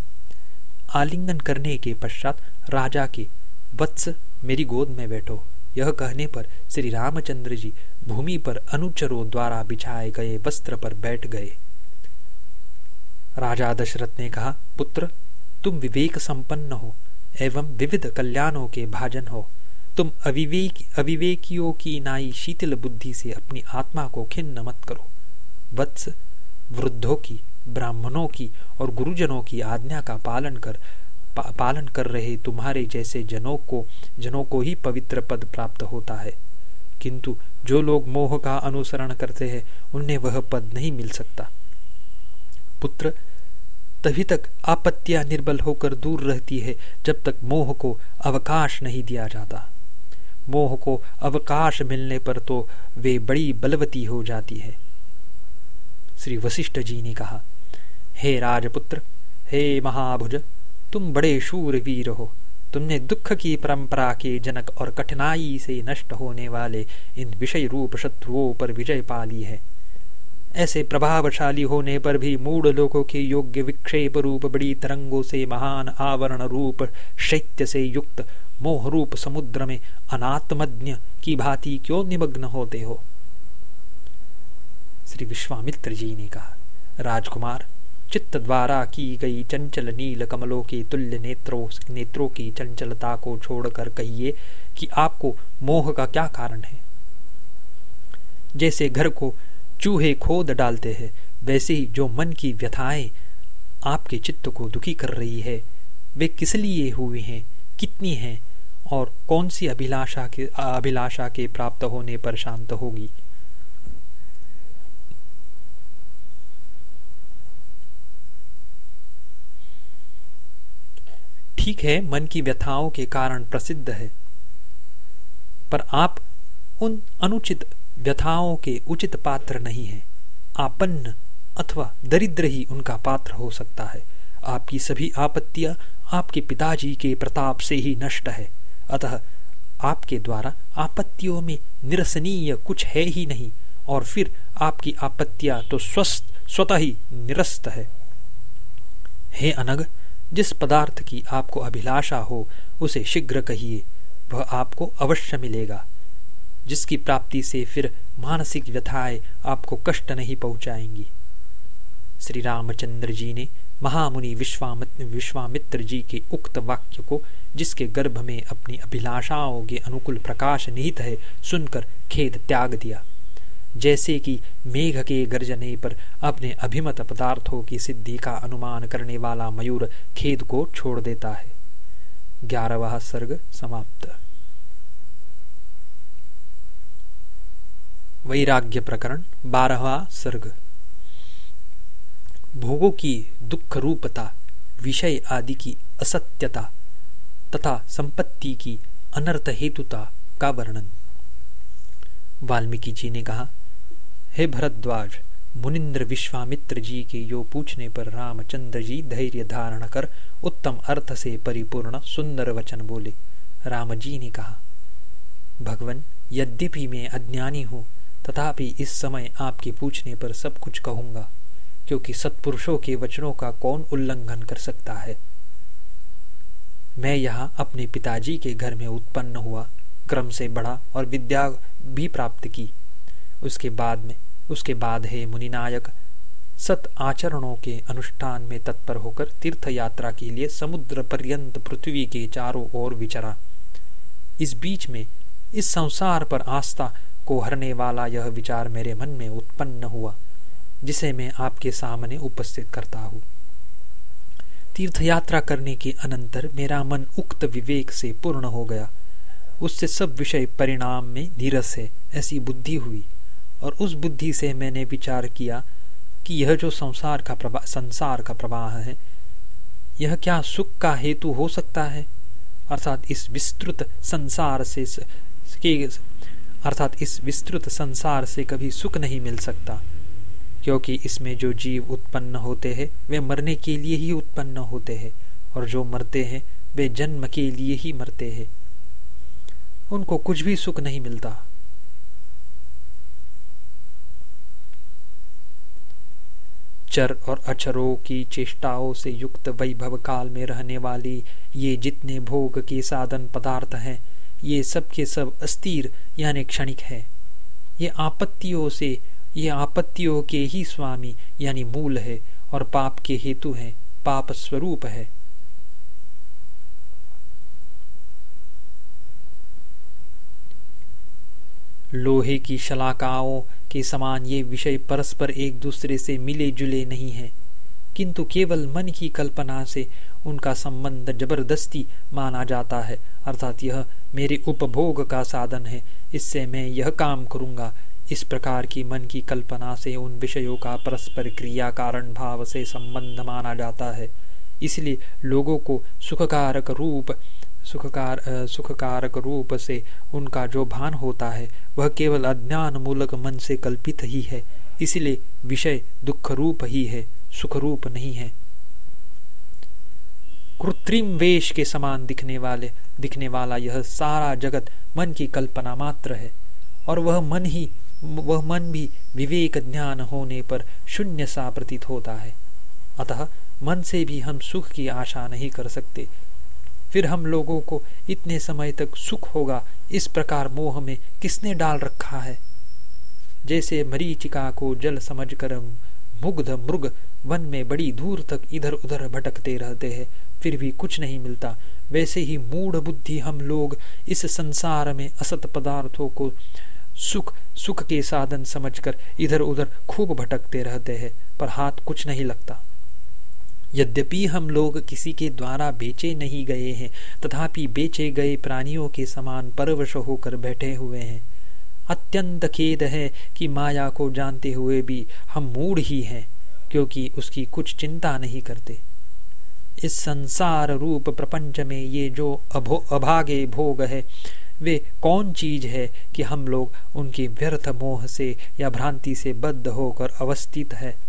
आलिंगन करने के पश्चात राजा के, वत्स मेरी गोद में बैठो। यह कहने पर श्री रामचंद्र जी भूमि पर अनुचरों द्वारा बिछाए गए वस्त्र पर बैठ गए। राजा दशरथ ने कहा पुत्र तुम विवेक संपन्न हो एवं विविध कल्याणों के भाजन हो। तुम अविवेक अविवेकियों की नाई शीतल बुद्धि से अपनी आत्मा को खिन्न मत करो। वत्स वृद्धों की ब्राह्मणों की और गुरुजनों की आज्ञा का पालन कर पा, पालन कर रहे तुम्हारे जैसे जनों को जनों को ही पवित्र पद प्राप्त होता है। किंतु जो लोग मोह का अनुसरण करते हैं, उन्हें वह पद नहीं मिल सकता। पुत्र, तभी तक आपत्तियाँ निर्बल होकर दूर रहती है, जब तक मोह को अवकाश नहीं दिया जाता। मोह को अवकाश मिलने पर तो वे बड़ी बलवती हो जाती है। श्री वशिष्ठ जी ने कहा, हे राजपुत्र, हे महाभुज, तुम बड़े शूर वीर हो। तुमने दुख की परंपरा के जनक और कठिनाई से नष्ट होने वाले इन विषय रूप शत्रुओं पर विजय पा ली है। ऐसे प्रभावशाली होने पर भी मूड लोगों के योग्य विक्षेप रूप बड़ी तरंगों से महान आवरण रूप, शैत्य से युक्त मोह रूप समुद्र में अनात्मज्ञ की भांति क्यों निमग्न होते हो? श्री विश्वामित्र जी ने कहा, राजकुमार चित्त द्वारा की गई चंचल नील कमलों के तुल्य नेत्रों नेत्रों की चंचलता को छोड़कर कहिए कि आपको मोह का क्या कारण है। जैसे घर को चूहे खोद डालते हैं, वैसे ही जो मन की व्यथाएँ आपके चित्त को दुखी कर रही है, वे किस लिए हुए हैं, कितनी हैं, और कौन सी अभिलाषा के अभिलाषा के प्राप्त होने पर शांत होगी? ठीक है, मन की व्यथाओं के कारण प्रसिद्ध है। पर आप उन अनुचित व्यथाओं के उचित पात्र नहीं है। आपन्न अथवा दरिद्र ही उनका पात्र हो सकता है। आपकी सभी आपत्तियाँ आपके पिताजी के प्रताप से ही नष्ट है। अतः आपके द्वारा आपत्तियों में निरसनीय कुछ है ही नहीं, और फिर आपकी आपत्तियाँ तो स्वस्थ, स्वतः ही निरस्त है। हे अनग जिस पदार्थ की आपको अभिलाषा हो, उसे शीघ्र कहिए। वह आपको अवश्य मिलेगा। जिसकी प्राप्ति से फिर मानसिक व्यथाएँ आपको कष्ट नहीं पहुंचाएँगी। श्री रामचंद्र जी ने महामुनि विश्वामित्र विश्वामित्र जी के उक्त वाक्य को, जिसके गर्भ में अपनी अभिलाषाओं के अनुकूल प्रकाश निहित है, सुनकर खेद त्याग दिया। जैसे कि मेघ के गर्जने पर अपने अभिमत पदार्थों की सिद्धि का अनुमान करने वाला मयूर खेद को छोड़ देता है। ग्यारहवा सर्ग समाप्त। वैराग्य प्रकरण, बारहवा सर्ग। भोगों की दुख रूपता विषय आदि की असत्यता तथा संपत्ति की अनर्थ हेतुता का वर्णन। वाल्मीकि जी ने कहा हे भरद्वाज, मुनिंद्र विश्वामित्र जी के यो पूछने पर रामचंद्र जी धैर्य धारण कर उत्तम अर्थ से परिपूर्ण सुंदर वचन बोले। राम जी ने कहा, भगवान, यद्यपि मैं अज्ञानी हूँ, तथापि इस समय आपके पूछने पर सब कुछ कहूँगा, क्योंकि सत्पुरुषों के वचनों का कौन उल्लंघन कर सकता है? मैं यहाँ अपने पिताजी के घर में उत्पन्न हुआ, क्रम से बढ़ा और विद्या भी प्राप्त की। उसके बाद में, उसके बाद है मुनिनायक। सत आचरणों के अनुष्ठान में तत्पर होकर तीर्थ यात्रा के लिए समुद्र पर्यंत पृथ्वी के चारों ओर विचरा। इस बीच में, इस संसार पर आस्था को हरने वाला यह विचार मेरे मन में उत्पन्न हुआ, जिसे मैं आपके सामने उपस्थित करता हूँ। तीर्थ यात्रा करने के अनंतर मेरा मन उक्त विवेक से पूर्ण हो गया। उससे सब विषय परिणाम में नीरस है, ऐसी बुद्धि हुई। और उस बुद्धि से मैंने विचार किया कि यह जो संसार का प्रवाह संसार का प्रवाह है, यह क्या सुख का हेतु हो सकता है? अर्थात इस विस्तृत संसार से अर्थात इस विस्तृत संसार से कभी सुख नहीं मिल सकता, क्योंकि इसमें जो जीव उत्पन्न होते हैं, वे मरने के लिए ही उत्पन्न होते हैं, और जो मरते हैं, वे जन्म के लिए ही मरते हैं। उनको कुछ भी सुख नहीं मिलता। चर और अचरों की चेष्टाओं से युक्त वैभव काल में रहने वाली ये जितने भोग के साधन पदार्थ हैं, ये सब के सब अस्थिर यानी क्षणिक है। ये आपत्तियों से, ये आपत्तियों के ही स्वामी यानी मूल है और पाप के हेतु है, पाप स्वरूप है। लोहे की शलाकाओं के समान ये विषय परस्पर एक दूसरे से मिले जुले नहीं हैं। किंतु केवल मन की कल्पना से उनका संबंध ज़बरदस्ती माना जाता है, अर्थात यह मेरे उपभोग का साधन है। इससे मैं यह काम करूँगा। इस प्रकार की मन की कल्पना से उन विषयों का परस्पर क्रिया कारण भाव से संबंध माना जाता है। इसलिए लोगों को सुखकारक रूप सुखकार सुखकारक रूप से उनका जो भान होता है, वह केवल अज्ञान मूलक मन से कल्पित ही है, इसलिए विषय दुख रूप ही है सुख रूप नहीं है। कृत्रिम वेश के समान दिखने वाले, दिखने वाला यह सारा जगत मन की कल्पना मात्र है, और वह मन ही, वह मन भी विवेक ज्ञान होने पर शून्य सा प्रतीत होता है। अतः मन से भी हम सुख की आशा नहीं कर सकते फिर हम लोगों को इतने समय तक सुख होगा। इस प्रकार मोह में किसने डाल रखा है? जैसे मरीचिका को जल समझकर मुग्ध मृग वन में बड़ी दूर तक इधर उधर भटकते रहते हैं, फिर भी कुछ नहीं मिलता। वैसे ही मूढ़ बुद्धि हम लोग इस संसार में असत पदार्थों को सुख सुख के साधन समझकर इधर उधर खूब भटकते रहते हैं, पर हाथ कुछ नहीं लगता। यद्यपि हम लोग किसी के द्वारा बेचे नहीं गए हैं, तथापि बेचे गए प्राणियों के समान परवश होकर बैठे हुए हैं। अत्यंत खेद है कि माया को जानते हुए भी हम मूढ़ ही हैं, क्योंकि उसकी कुछ चिंता नहीं करते। इस संसार रूप प्रपंच में ये जो अभो, अभागे भोग है, वे कौन चीज़ है कि हम लोग उनके व्यर्थ मोह से या भ्रांति से बद्ध होकर अवस्थित है?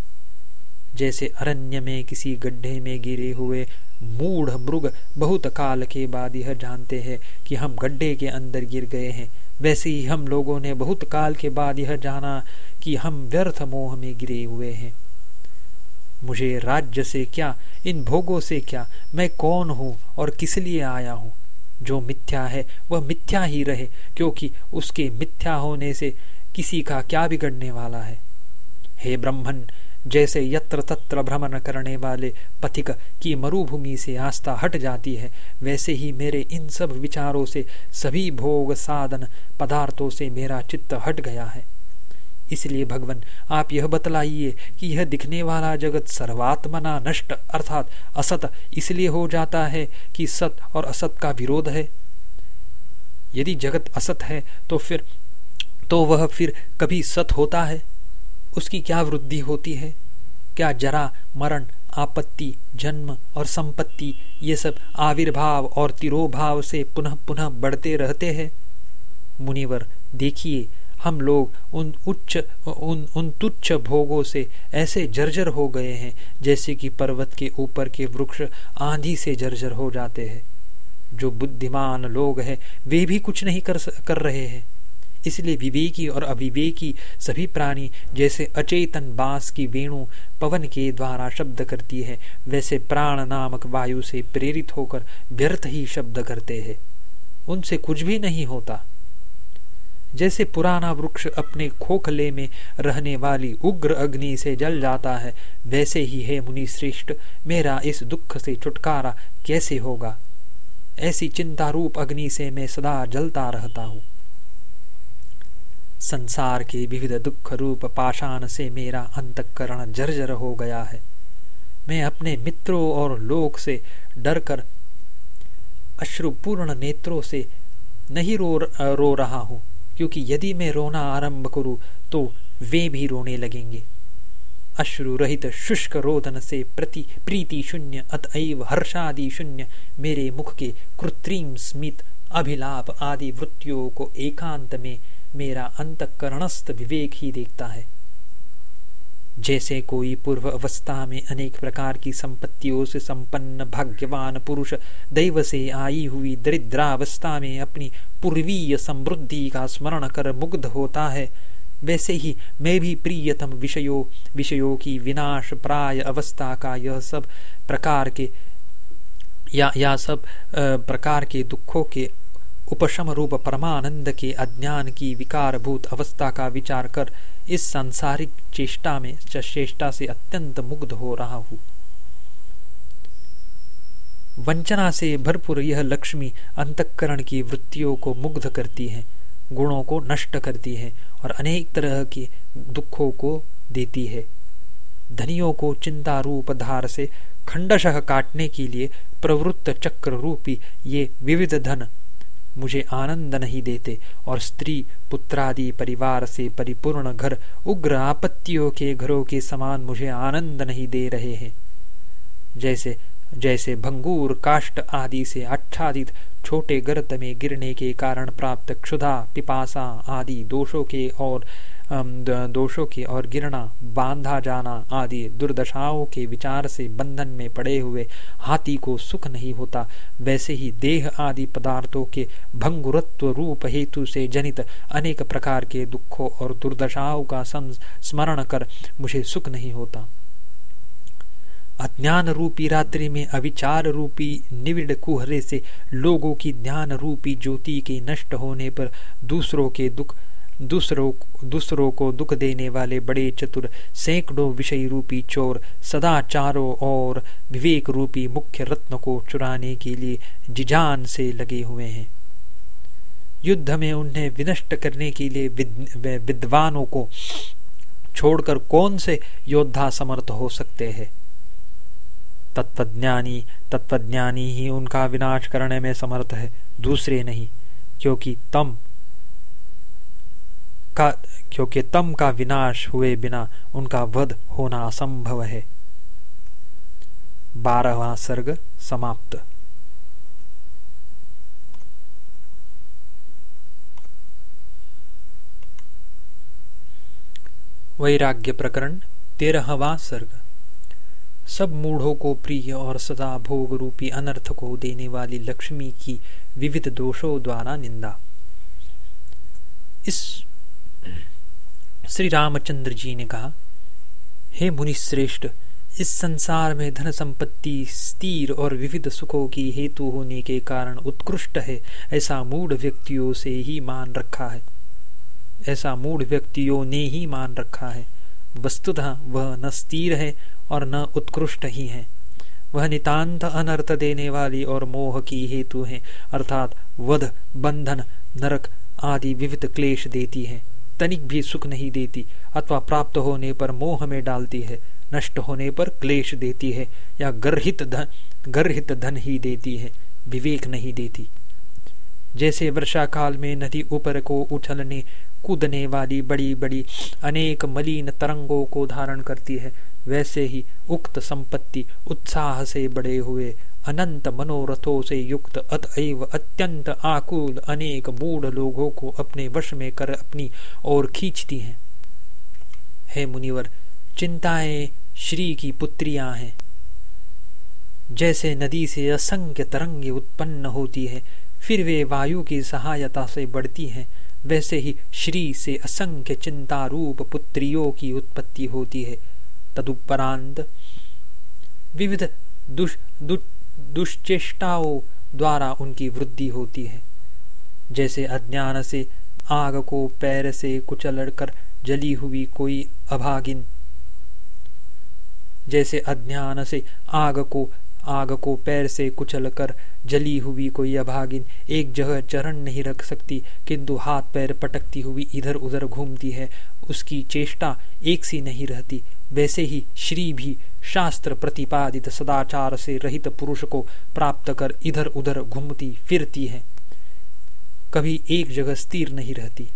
जैसे अरण्य में किसी गड्ढे में गिरे हुए मूढ़ मृग बहुत काल के बाद यह जानते हैं कि हम गड्ढे के अंदर गिर गए हैं। वैसे ही हम लोगों ने बहुत काल के बाद यह जाना कि हम व्यर्थ मोह में गिरे हुए हैं। मुझे राज्य से क्या, इन भोगों से क्या, मैं कौन हूँ और किस लिए आया हूँ? जो मिथ्या है, वह मिथ्या ही रहे, क्योंकि उसके मिथ्या होने से किसी का क्या बिगड़ने वाला है? हे ब्रह्मन जैसे यत्र तत्र भ्रमण करने वाले पथिक की मरुभूमि से आस्था हट जाती है, वैसे ही मेरे इन सब विचारों से सभी भोग साधन पदार्थों से मेरा चित्त हट गया है। इसलिए भगवान, आप यह बतलाइए कि यह दिखने वाला जगत सर्वात्मना नष्ट, अर्थात असत, इसलिए हो जाता है कि सत और असत का विरोध है। यदि जगत असत है तो फिर तो वह फिर कभी सत होता है। उसकी क्या वृद्धि होती है? क्या जरा मरण, आपत्ति, जन्म और संपत्ति, ये सब आविर्भाव और तिरोभाव से पुनः पुनः बढ़ते रहते हैं? मुनिवर, देखिए, हम लोग उन उच्च, उन उन तुच्छ भोगों से ऐसे जर्जर हो गए हैं, जैसे कि पर्वत के ऊपर के वृक्ष आंधी से जर्जर हो जाते हैं। जो बुद्धिमान लोग हैं, वे भी कुछ नहीं कर कर रहे हैं। इसलिए विवेकी और अविवेकी सभी प्राणी जैसे अचेतन बाँस की वेणु पवन के द्वारा शब्द करती है, वैसे प्राण नामक वायु से प्रेरित होकर व्यर्थ ही शब्द करते हैं। उनसे कुछ भी नहीं होता। जैसे पुराना वृक्ष अपने खोखले में रहने वाली उग्र अग्नि से जल जाता है, वैसे ही है मुनि श्रेष्ठ मेरा इस दुख से छुटकारा कैसे होगा? ऐसी चिंता रूप अग्नि से मैं सदा जलता रहता हूँ। संसार के विविध दुख रूप पाषाण से मेरा अंतकरण जर्जर हो गया है। मैं अपने मित्रों और लोक से डरकर अश्रुपूर्ण नेत्रों से नहीं रो रो रहा हूँ, क्योंकि यदि मैं रोना आरंभ करूँ तो वे भी रोने लगेंगे। अश्रु रहित शुष्क रोदन से प्रति प्रीति शून्य, अतएव हर्षादि शून्य मेरे मुख के कृत्रिम स्मित, अभिलाप आदि वृत्तियों को एकांत में मेरा अंतकरणस्थ विवेक ही देखता है। जैसे कोई पूर्व अवस्था में अनेक प्रकार की संपत्तियों से संपन्न भाग्यवान पुरुष दैव से आई हुई दरिद्रावस्था में अपनी पूर्वीय समृद्धि का स्मरण कर मुग्ध होता है, वैसे ही मैं भी प्रियतम विषयों विषयों की विनाश प्राय अवस्था का यह सब प्रकार के, या या सब प्रकार के दुखों के उपशम रूप परमानंद के अज्ञान की विकारभूत अवस्था का विचार कर इस सांसारिक चेष्टा में चेष्टा से अत्यंत मुग्ध हो रहा हूँ। वंचना से भरपूर यह लक्ष्मी अंतकरण की वृत्तियों को मुग्ध करती है, गुणों को नष्ट करती है और अनेक तरह के दुखों को देती है। धनियों को चिंता रूप धार से खंडशः काटने के लिए प्रवृत्त चक्र रूपी ये विविध धन मुझे आनंद नहीं देते और स्त्री, पुत्रादि परिवार से परिपूर्ण घर, उग्र आपत्तियों के घरों के समान मुझे आनंद नहीं दे रहे हैं। जैसे जैसे भंगूर काष्ट आदि से आच्छादित छोटे गर्त में गिरने के कारण प्राप्त क्षुधा, पिपासा आदि दोषों के और दोषों की और गिरना बांधा जाना आदि दुर्दशाओं के विचार से बंधन में पड़े हुए हाथी को सुख नहीं होता। वैसे ही देह आदि पदार्थों के भंगुरत्व रूप हेतु से जनित अनेक प्रकार के दुखों और दुर्दशाओं का स्मरण कर मुझे सुख नहीं होता। अज्ञान रूपी रात्रि में अविचार रूपी निविड़ कुहरे से लोगों की ज्ञान रूपी ज्योति के नष्ट होने पर दूसरों के दुख दूसरों दूसरों को दुख देने वाले बड़े चतुर, सैकड़ों विषय रूपी चोर सदा चारों और विवेक रूपी मुख्य रत्न को चुराने के लिए जिजान से लगे हुए हैं। युद्ध में उन्हें विनष्ट करने के लिए विद्वानों को छोड़कर कौन से योद्धा समर्थ हो सकते हैं? तत्वज्ञानी तत्वज्ञानी ही उनका विनाश करने में समर्थ है, दूसरे नहीं, क्योंकि तम का, क्योंकि तम का विनाश हुए बिना उनका वध होना असंभव है। बारहवा सर्ग समाप्त। वैराग्य प्रकरण, तेरहवा सर्ग। सब मूढ़ों को प्रिय और सदा भोग रूपी अनर्थ को देने वाली लक्ष्मी की विविध दोषों द्वारा निंदा। इस श्री रामचंद्र जी ने कहा, हे मुनि श्रेष्ठ इस संसार में धन संपत्ति स्थिर और विविध सुखों की हेतु होने के कारण उत्कृष्ट है, ऐसा मूढ़ व्यक्तियों से ही मान रखा है। ऐसा मूढ़ व्यक्तियों ने ही मान रखा है। वस्तुतः वह न स्थिर है और न उत्कृष्ट ही है। वह नितांत अनर्थ देने वाली और मोह की हेतु है, अर्थात वध, बंधन, नरक आदि विविध क्लेश देती है। तनिक भी सुख नहीं देती, अथवा प्राप्त होने पर मोह में डालती है, नष्ट होने पर क्लेश देती है, या गर्हित धन गर्हित धन ही देती है, विवेक नहीं देती। जैसे वर्षा काल में नदी ऊपर को उछलने, कूदने वाली बड़ी बड़ी अनेक मलिन तरंगों को धारण करती है, वैसे ही उक्त संपत्ति उत्साह से बड़े हुए अनंत मनोरथों से युक्त अतएव अत्यंत आकुल अनेक मूढ़ लोगों को अपने वश में कर अपनी ओर खींचती हैं। हे मुनिवर चिंताएँ श्री की पुत्रियाँ हैं। जैसे नदी से असंख्य तरंगे उत्पन्न होती है फिर वे वायु की सहायता से बढ़ती हैं वैसे ही श्री से असंख्य चिंता रूप पुत्रियों की उत्पत्ति होती है। तदुपरांत विविध दुष, दुष्चेष्टाओं द्वारा उनकी वृद्धि होती है। जैसे अज्ञान से आग को पैर से कुचल कर जली हुई कोई अभागिन। जैसे अज्ञान से आग को आग को पैर से कुचल कर जली हुई कोई अभागिन, एक जगह चरण नहीं रख सकती, किंतु हाथ पैर पटकती हुई इधर उधर घूमती है, उसकी चेष्टा एक सी नहीं रहती। वैसे ही श्री भी शास्त्र प्रतिपादित सदाचार से रहित पुरुष को प्राप्त कर इधर उधर घूमती फिरती है। कभी एक जगह स्थिर नहीं रहती।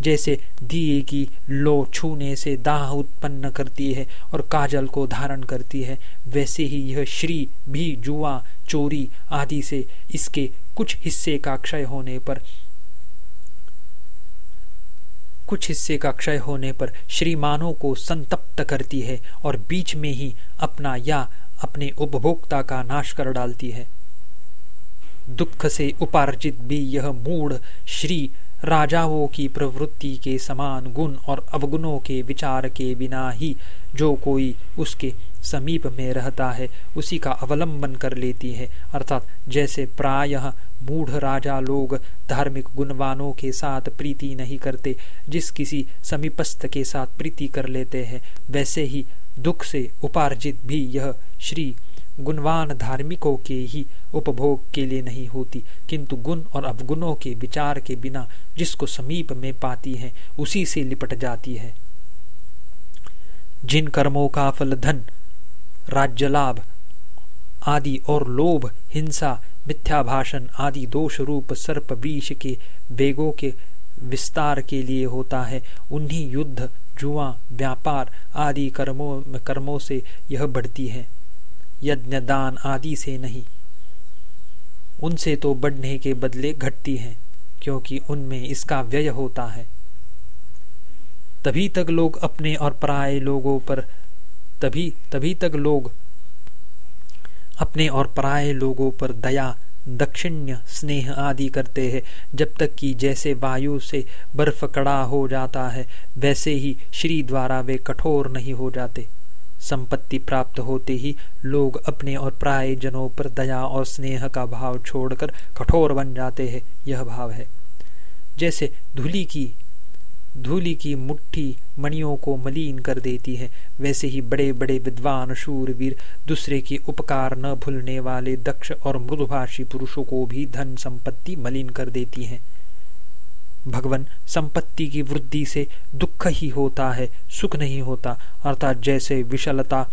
जैसे दिए की लो छूने से दाह उत्पन्न करती है और काजल को धारण करती है, वैसे ही यह श्री, भी जुआ, चोरी आदि से इसके कुछ हिस्से का क्षय होने पर कुछ हिस्से का क्षय होने पर श्रीमानों को संतप्त करती है और बीच में ही अपना या अपने उपभोक्ता का नाश कर डालती है। दुख से उपार्जित भी यह मूड श्री राजाओं की प्रवृत्ति के समान गुण और अवगुणों के विचार के बिना ही जो कोई उसके समीप में रहता है, उसी का अवलंबन कर लेती है। अर्थात जैसे प्रायः मूढ़ राजा लोग धार्मिक गुणवानों के साथ प्रीति नहीं करते, जिस किसी समीपस्थ के साथ प्रीति कर लेते हैं, वैसे ही दुख से उपार्जित भी यह श्री गुणवान धार्मिकों के ही उपभोग के लिए नहीं होती। किंतु गुण और अवगुणों के विचार के बिना जिसको समीप में पाती है, उसी से लिपट जाती है। जिन कर्मों का फल धन, राज्य लाभ आदि और लोभ, हिंसा मिथ्या भाषण आदि दोष रूप सर्प विष के वेगों के विस्तार के लिए होता है। उन्हीं युद्ध, जुआ, व्यापार आदि कर्मों कर्मों से यह बढ़ती है। यज्ञ दान आदि से नहीं। उनसे तो बढ़ने के बदले घटती है, क्योंकि उनमें इसका व्यय होता है। तभी तक लोग अपने और पराये लोगों पर, तभी तभी तक लोग अपने और पराये लोगों पर दया, दक्षिण्य, स्नेह आदि करते हैं। जब तक कि जैसे वायु से बर्फ़ कड़ा हो जाता है, वैसे ही श्री द्वारा वे कठोर नहीं हो जाते। संपत्ति प्राप्त होते ही लोग अपने और प्राय जनों पर दया और स्नेह का भाव छोड़कर कठोर बन जाते हैं, यह भाव है। जैसे धूली की धूली की मुट्ठी मणियों को मलिन कर देती है। वैसे ही बड़े बड़े विद्वान शूरवीर दूसरे की उपकार न भूलने वाले दक्ष और मृदुभाषी पुरुषों को भी धन संपत्ति मलिन कर देती है। भगवान, संपत्ति की वृद्धि से दुख ही होता है, सुख नहीं होता। अर्थात जैसे विशलता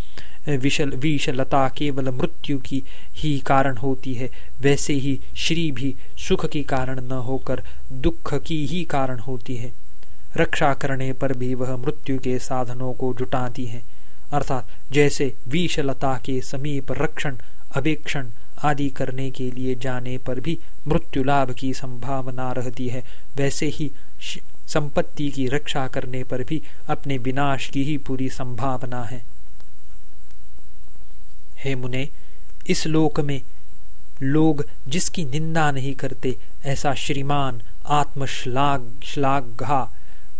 विशल विशलता केवल मृत्यु की ही कारण होती है, वैसे ही श्री भी सुख के कारण न होकर दुख की ही कारण होती है। रक्षा करने पर भी वह मृत्यु के साधनों को जुटाती है। अर्थात जैसे विशलता के समीप रक्षण अवेक्षण आदि करने के लिए जाने पर भी मृत्यु लाभ की संभावना रहती है, वैसे ही संपत्ति की रक्षा करने पर भी अपने विनाश की ही पूरी संभावना है। हे मुने, इस लोक में लोग जिसकी निंदा नहीं करते, ऐसा श्रीमान आत्मश्लाघ श्लाघा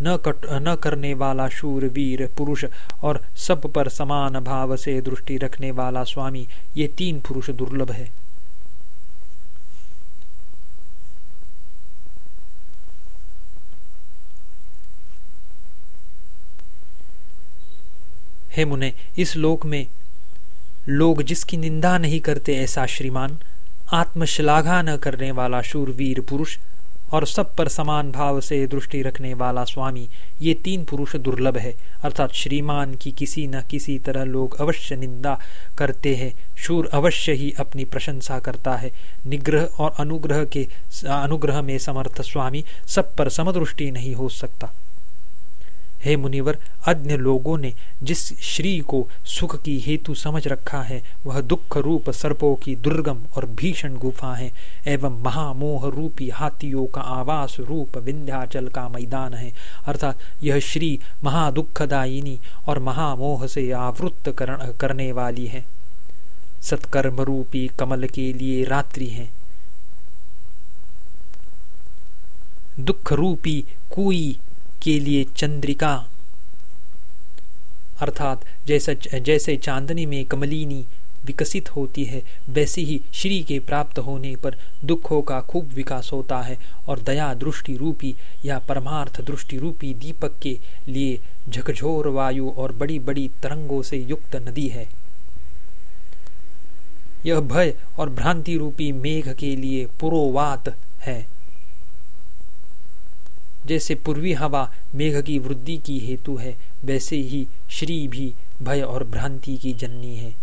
न कट, न करने वाला शूर, वीर, पुरुष और सब पर समान भाव से दृष्टि रखने वाला स्वामी, ये तीन पुरुष दुर्लभ है। हे मुने, इस लोक में लोग जिसकी निंदा नहीं करते ऐसा श्रीमान, आत्मश्लाघा न करने वाला शूरवीर पुरुष और सब पर समान भाव से दृष्टि रखने वाला स्वामी, ये तीन पुरुष दुर्लभ है। अर्थात श्रीमान की किसी न किसी तरह लोग अवश्य निंदा करते हैं। शूर अवश्य ही अपनी प्रशंसा करता है। निग्रह और अनुग्रह के, अनुग्रह में समर्थ स्वामी, सब पर समदृष्टि नहीं हो सकता। हे मुनिवर, अज्ञ लोगों ने जिस श्री को सुख की हेतु समझ रखा है, वह दुख रूप सर्पों की दुर्गम और भीषण गुफा है, एवं महामोह रूपी हाथियों का आवास रूप विंध्याचल का मैदान है। अर्थात यह श्री महादुखदायिनी और महामोह से आवृत्त करने वाली है। सत्कर्म रूपी कमल के लिए रात्रि है। दुख रूपी कुई के लिए चंद्रिका। अर्थात जैसा जैसे चांदनी में कमलिनी विकसित होती है, वैसे ही श्री के प्राप्त होने पर दुखों का खूब विकास होता है और दया दृष्टि रूपी या परमार्थ दृष्टि रूपी दीपक के लिए झकझोर वायु और बड़ी बड़ी तरंगों से युक्त नदी है। यह भय और भ्रांति रूपी मेघ के लिए पुरोवात है। जैसे पूर्वी हवा मेघ की वृद्धि की हेतु है, वैसे ही श्री भी भय और भ्रांति की जननी है।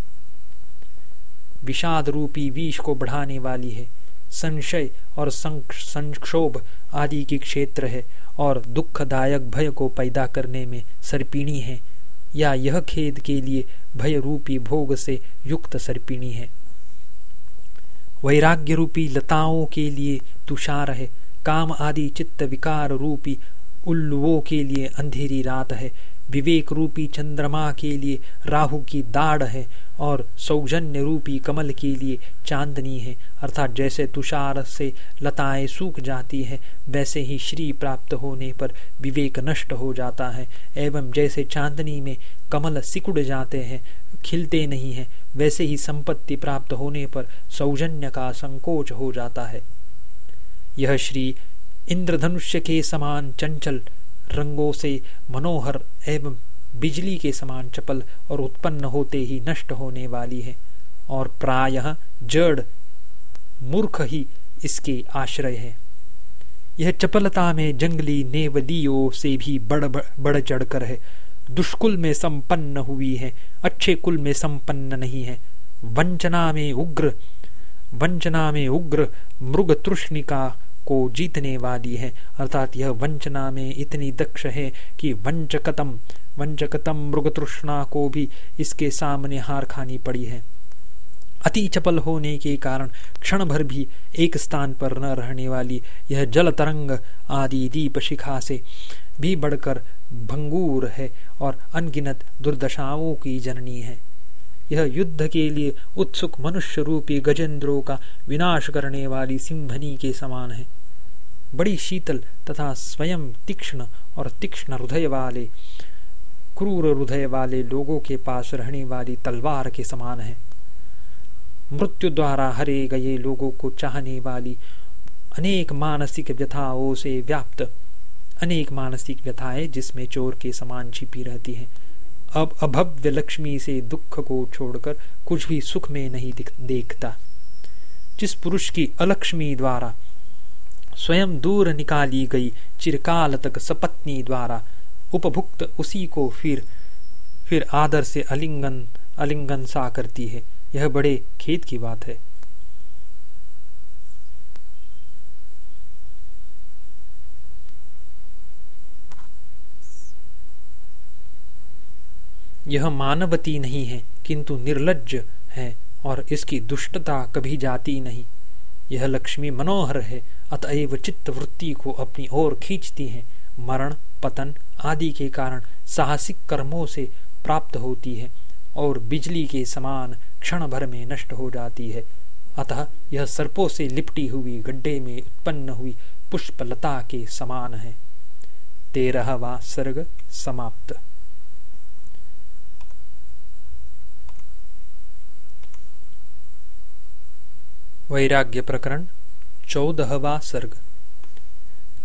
विषाद रूपी विष को बढ़ाने वाली है। संशय और संक्षोभ आदि की क्षेत्र है और दुखदायक भय को पैदा करने में सर्पिणी है, या यह खेद के लिए भय रूपी भोग से युक्त सर्पिणी है। वैराग्य रूपी लताओं के लिए तुषार है काम आदि चित्त विकार रूपी उल्लुओं के लिए अंधेरी रात है। विवेक रूपी चंद्रमा के लिए राहु की दाढ़ है और सौजन्य रूपी कमल के लिए चांदनी है। अर्थात जैसे तुषार से लताएँ सूख जाती हैं, वैसे ही श्री प्राप्त होने पर विवेक नष्ट हो जाता है एवं जैसे चांदनी में कमल सिकुड़ जाते हैं, खिलते नहीं हैं, वैसे ही संपत्ति प्राप्त होने पर सौजन्य का संकोच हो जाता है। यह श्री इंद्रधनुष्य के समान चंचल, रंगों से मनोहर एवं बिजली के समान चपल और उत्पन्न होते ही नष्ट होने वाली है और प्रायः जड़ मूर्ख ही इसके आश्रय है। यह चपलता में जंगली नेवदियों से भी बढ़ बढ़ चढ़कर है। दुष्कुल में संपन्न हुई है, अच्छे कुल में संपन्न नहीं है। वंचना में उग्र, वंचना में उग्र मृग तृष्णिका को जीतने वाली है। अर्थात यह वंचना में इतनी दक्ष है कि वंचकतम वंचकतम मृगतृष्णा को भी इसके सामने हार खानी पड़ी है। अति चपल होने के कारण क्षण भर भी एक स्थान पर न रहने वाली यह जल तरंग आदि दीप शिखा से भी बढ़कर भंगूर है और अनगिनत दुर्दशाओं की जननी है। यह युद्ध के लिए उत्सुक मनुष्य रूपी गजेंद्रों का विनाश करने वाली सिंभनी के समान है। बड़ी शीतल तथा स्वयं तीक्ष्ण और तीक्ष्ण हृदय वाले, क्रूर हृदय वाले लोगों के पास रहने वाली तलवार के समान है। मृत्यु द्वारा हरे गए लोगों को चाहने वाली अनेक मानसिक व्यथाओं से व्याप्त अनेक मानसिक व्यथाएँ जिसमें चोर के समान छिपी रहती हैं। अब अभव्य लक्ष्मी से दुख को छोड़कर कुछ भी सुख में नहीं देखता। जिस पुरुष की अलक्ष्मी द्वारा स्वयं दूर निकाली गई चिरकाल तक सपत्नी द्वारा। उपभुक्त उसी को फिर फिर आदर से अलिंगन अलिंगन सा करती है। यह बड़े खेत की बात है। यह मानवती नहीं है, किंतु निर्लज है और इसकी दुष्टता कभी जाती नहीं। यह लक्ष्मी मनोहर है, अतएव चित्त वृत्ति को अपनी ओर खींचती है। मरण, पतन आदि के कारण साहसिक कर्मों से प्राप्त होती है और बिजली के समान क्षण भर में नष्ट हो जाती है। अतः यह सर्पों से लिपटी हुई गड्ढे में उत्पन्न हुई पुष्पलता के समान है। तेरहवा सर्ग समाप्त। वैराग्य प्रकरण, चौदहवा सर्ग।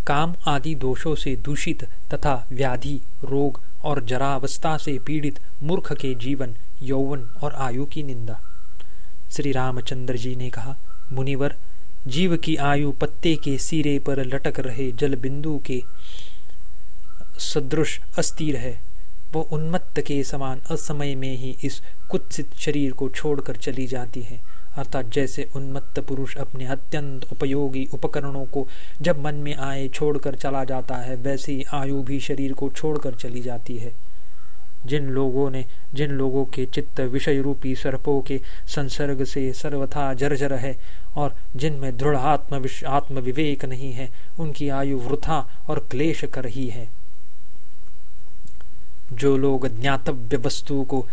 काम आदि दोषों से दूषित तथा व्याधि, रोग और जरावस्था से पीड़ित मूर्ख के जीवन, यौवन और आयु की निंदा। श्री रामचंद्र जी ने कहा, मुनिवर, जीव की आयु पत्ते के सिरे पर लटक रहे जल बिंदु के सदृश अस्थिर है। वो उन्मत्त के समान असमय में ही इस कुत्सित शरीर को छोड़कर चली जाती है। अर्थात जैसे उन्मत्त पुरुष अपने अत्यंत उपयोगी उपकरणों को जब मन में आए छोड़कर चला जाता है, वैसे ही आयु भी शरीर को छोड़कर चली जाती है। जिन लोगों ने, जिन लोगों के चित्त विषय रूपी सर्पों के संसर्ग से सर्वथा जर्जर है और जिनमें दृढ़ आत्म आत्मविवेक नहीं है, उनकी आयु वृथा और क्लेश कर ही है। जो लोग ज्ञातव्य वस्तु को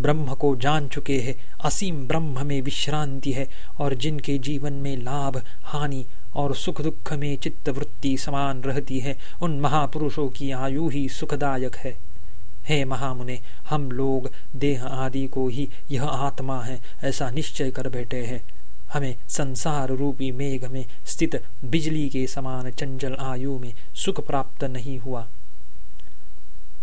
ब्रह्म को जान चुके हैं। असीम ब्रह्म में विश्रांति है और जिनके जीवन में लाभ, हानि और सुख दुख में चित्त वृत्ति समान रहती है, उन महापुरुषों की आयु ही सुखदायक है। हे महामुने, हम लोग देह आदि को ही यह आत्मा है, ऐसा निश्चय कर बैठे हैं। हमें संसार रूपी मेघ में स्थित बिजली के समान चंचल आयु में सुख प्राप्त नहीं हुआ।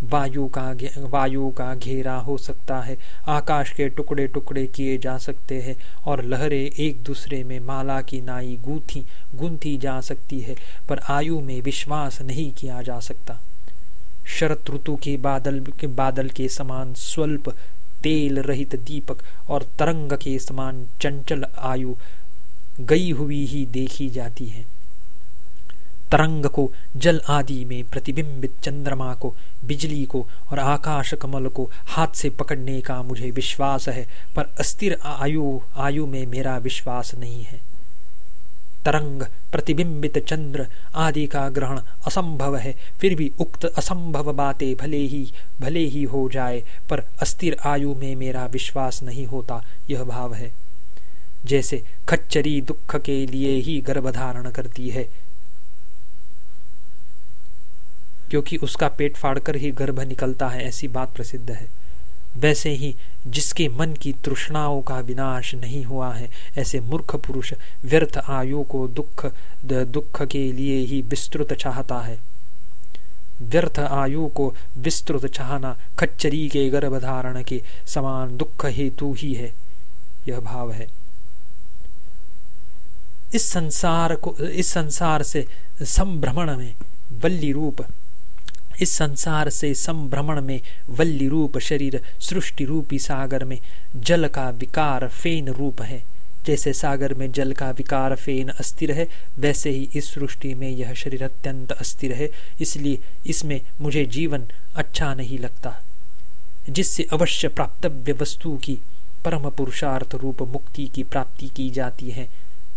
वायु का वायु का घेरा हो सकता है। आकाश के टुकड़े टुकड़े किए जा सकते हैं और लहरें एक दूसरे में माला की नाई गूंथी गूंथी जा सकती है, पर आयु में विश्वास नहीं किया जा सकता। शरत ऋतु के बादल के बादल के समान स्वल्प तेल रहित दीपक और तरंग के समान चंचल आयु गई हुई ही देखी जाती है। तरंग को जल आदि में प्रतिबिंबित चंद्रमा को बिजली को और आकाश कमल को हाथ से पकड़ने का मुझे विश्वास है, पर अस्थिर आयु आयु में मेरा विश्वास नहीं है। तरंग, प्रतिबिंबित चंद्र आदि का ग्रहण असंभव है, फिर भी उक्त असंभव बातें भले ही भले ही हो जाए, पर अस्थिर आयु में मेरा विश्वास नहीं होता, यह भाव है। जैसे खच्चरी दुख के लिए ही गर्भ धारण करती है क्योंकि उसका पेट फाड़कर ही गर्भ निकलता है, ऐसी बात प्रसिद्ध है। वैसे ही जिसके मन की तृष्णाओं का विनाश नहीं हुआ है, ऐसे मूर्ख पुरुष व्यर्थ आयु को दुख दुख के लिए ही विस्तृत चाहता है। व्यर्थ आयु को विस्तृत चाहना खच्चरी के गर्भ धारण के समान दुख हेतु ही है, यह भाव है। इस संसार को, इस संसार से संभ्रमण में वल्ली रूप इस संसार से संभ्रमण में, वल्ली रूप शरीर, सृष्टि रूपी सागर में, जल का विकार फेन रूप है। जैसे सागर में जल का विकार फेन अस्थिर है, वैसे ही इस सृष्टि में यह शरीर अत्यंत अस्थिर है। इसलिए इसमें मुझे जीवन अच्छा नहीं लगता, जिससे अवश्य प्राप्तव्य वस्तु की, परम पुरुषार्थ रूप मुक्ति की प्राप्ति की जाती है,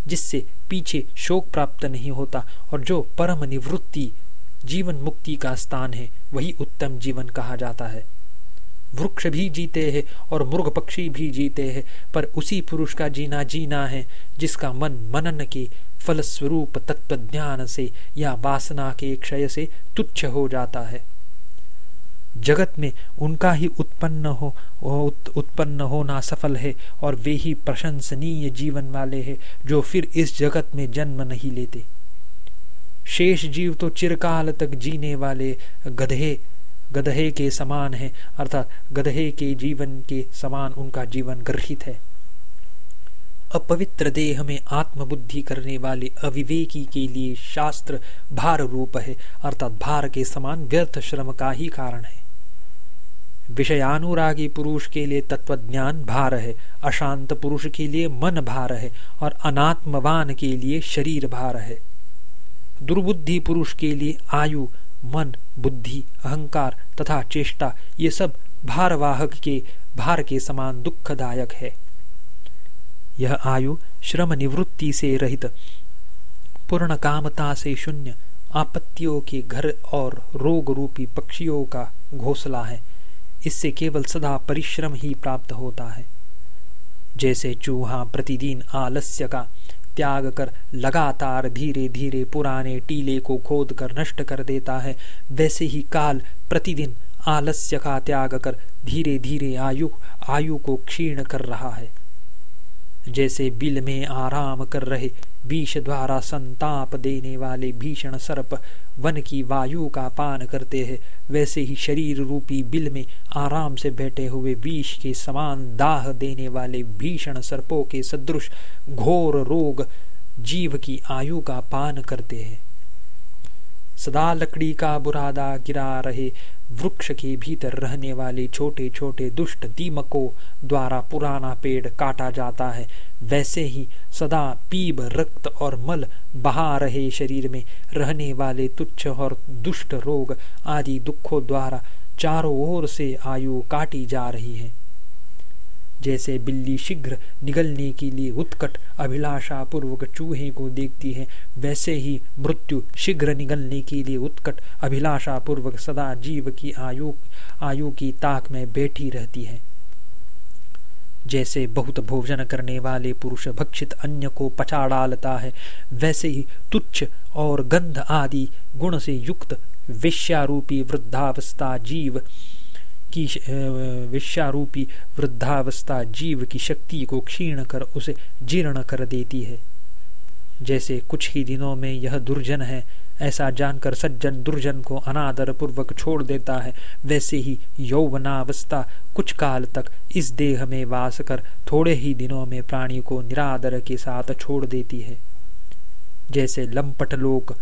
जिससे पीछे शोक प्राप्त नहीं होता, और जो परम निवृत्ति जीवन मुक्ति का स्थान है वही उत्तम जीवन कहा जाता है। वृक्ष भी जीते हैं और मृग पक्षी भी जीते हैं पर उसी पुरुष का जीना जीना है जिसका मन मनन के फलस्वरूप तत्व ज्ञान से या वासना के क्षय से तुच्छ हो जाता है। जगत में उनका ही उत्पन्न हो उत, उत्पन्न होना सफल है और वे ही प्रशंसनीय जीवन वाले हैं जो फिर इस जगत में जन्म नहीं लेते। शेष जीव तो चिरकाल तक जीने वाले गधे गधे के समान है, अर्थात गधे के जीवन के समान उनका जीवन गर्हित है। अपवित्र देह में आत्मबुद्धि करने वाले अविवेकी के लिए शास्त्र भार रूप है, अर्थात भार के समान व्यर्थ श्रम का ही कारण है। विषयानुरागी पुरुष के लिए तत्वज्ञान भार है, अशांत पुरुष के लिए मन भार है, और अनात्मवान के लिए शरीर भार है। दुर्बुद्धि पुरुष के लिए आयु, मन, बुद्धि, अहंकार तथा चेष्टा, ये सब भारवाहक के, भार के समान दुखदायक है। यह आयु श्रम निवृत्ति से रहित, पूर्ण कामता से शून्य, आपत्तियों के घर और रोग रूपी पक्षियों का घोसला है। इससे केवल सदा परिश्रम ही प्राप्त होता है। जैसे चूहा प्रतिदिन आलस्य का त्याग कर, लगातार धीरे धीरे पुराने टीले को खोद कर नष्ट कर देता है। वैसे ही काल प्रतिदिन आलस्य का त्याग कर धीरे धीरे आयु आयु को क्षीण कर रहा है। जैसे बिल में आराम कर रहे विष द्वारा संताप देने वाले भीषण सर्प वन की वायु का पान करते हैं। वैसे ही शरीर रूपी बिल में आराम से बैठे हुए विष के समान दाह देने वाले भीषण सर्पों के सदृश घोर रोग जीव की आयु का पान करते हैं। सदा लकड़ी का बुरादा गिरा रहे वृक्ष के भीतर रहने वाले छोटे छोटे दुष्ट दीमकों द्वारा पुराना पेड़ काटा जाता है। वैसे ही सदा पीब, रक्त और मल बहा रहे शरीर में रहने वाले तुच्छ और दुष्ट रोग आदि दुखों द्वारा चारों ओर से आयु काटी जा रही है। जैसे बिल्ली शीघ्र निगलने के लिए उत्कट अभिलाषा पूर्वक चूहे को देखती है, वैसे ही मृत्यु शीघ्र निगलने के लिए उत्कट अभिलाषा पूर्वक सदा जीव की आयु आयु की ताक में बैठी रहती है। जैसे बहुत भोजन करने वाले पुरुष भक्षित अन्य को पचा डालता है, वैसे ही तुच्छ और गंध आदि गुण से युक्त विश्यारूपी वृद्धावस्था जीव की विश्वारूपी वृद्धावस्था जीव की शक्ति को क्षीण कर उसे जीर्ण कर देती है। जैसे कुछ ही दिनों में यह दुर्जन है, ऐसा जानकर सज्जन दुर्जन को अनादर पूर्वक छोड़ देता है। वैसे ही यौवनावस्था कुछ काल तक इस देह में वास कर थोड़े ही दिनों में प्राणी को निरादर के साथ छोड़ देती है। जैसे लंपट लोग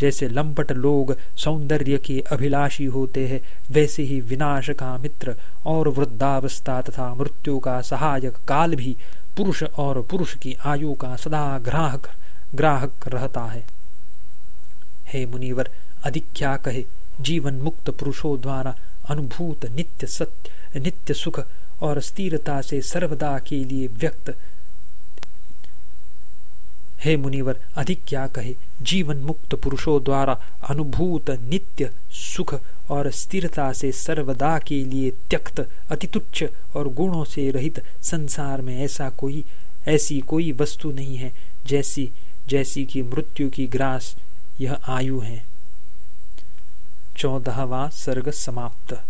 जैसे लंपट लोग सौंदर्य के अभिलाषी होते हैं, वैसे ही विनाश का मित्र और वृद्धावस्था तथा मृत्यु का सहायक काल भी पुरुष और पुरुष की आयु का सदा ग्राहक ग्राहक रहता है। हे मुनिवर, अधिक क्या कहे? जीवन मुक्त पुरुषों द्वारा अनुभूत नित्य सत्य, नित्य सुख और स्थिरता से सर्वदा के लिए व्यक्त हे मुनिवर, अधिक क्या कहे? जीवन मुक्त पुरुषों द्वारा अनुभूत नित्य सुख और स्थिरता से सर्वदा के लिए त्यक्त अति तुच्छ और गुणों से रहित संसार में ऐसा कोई, ऐसी कोई वस्तु नहीं है जैसी जैसी कि मृत्यु की ग्रास, यह आयु है। चौदहवा सर्ग समाप्त।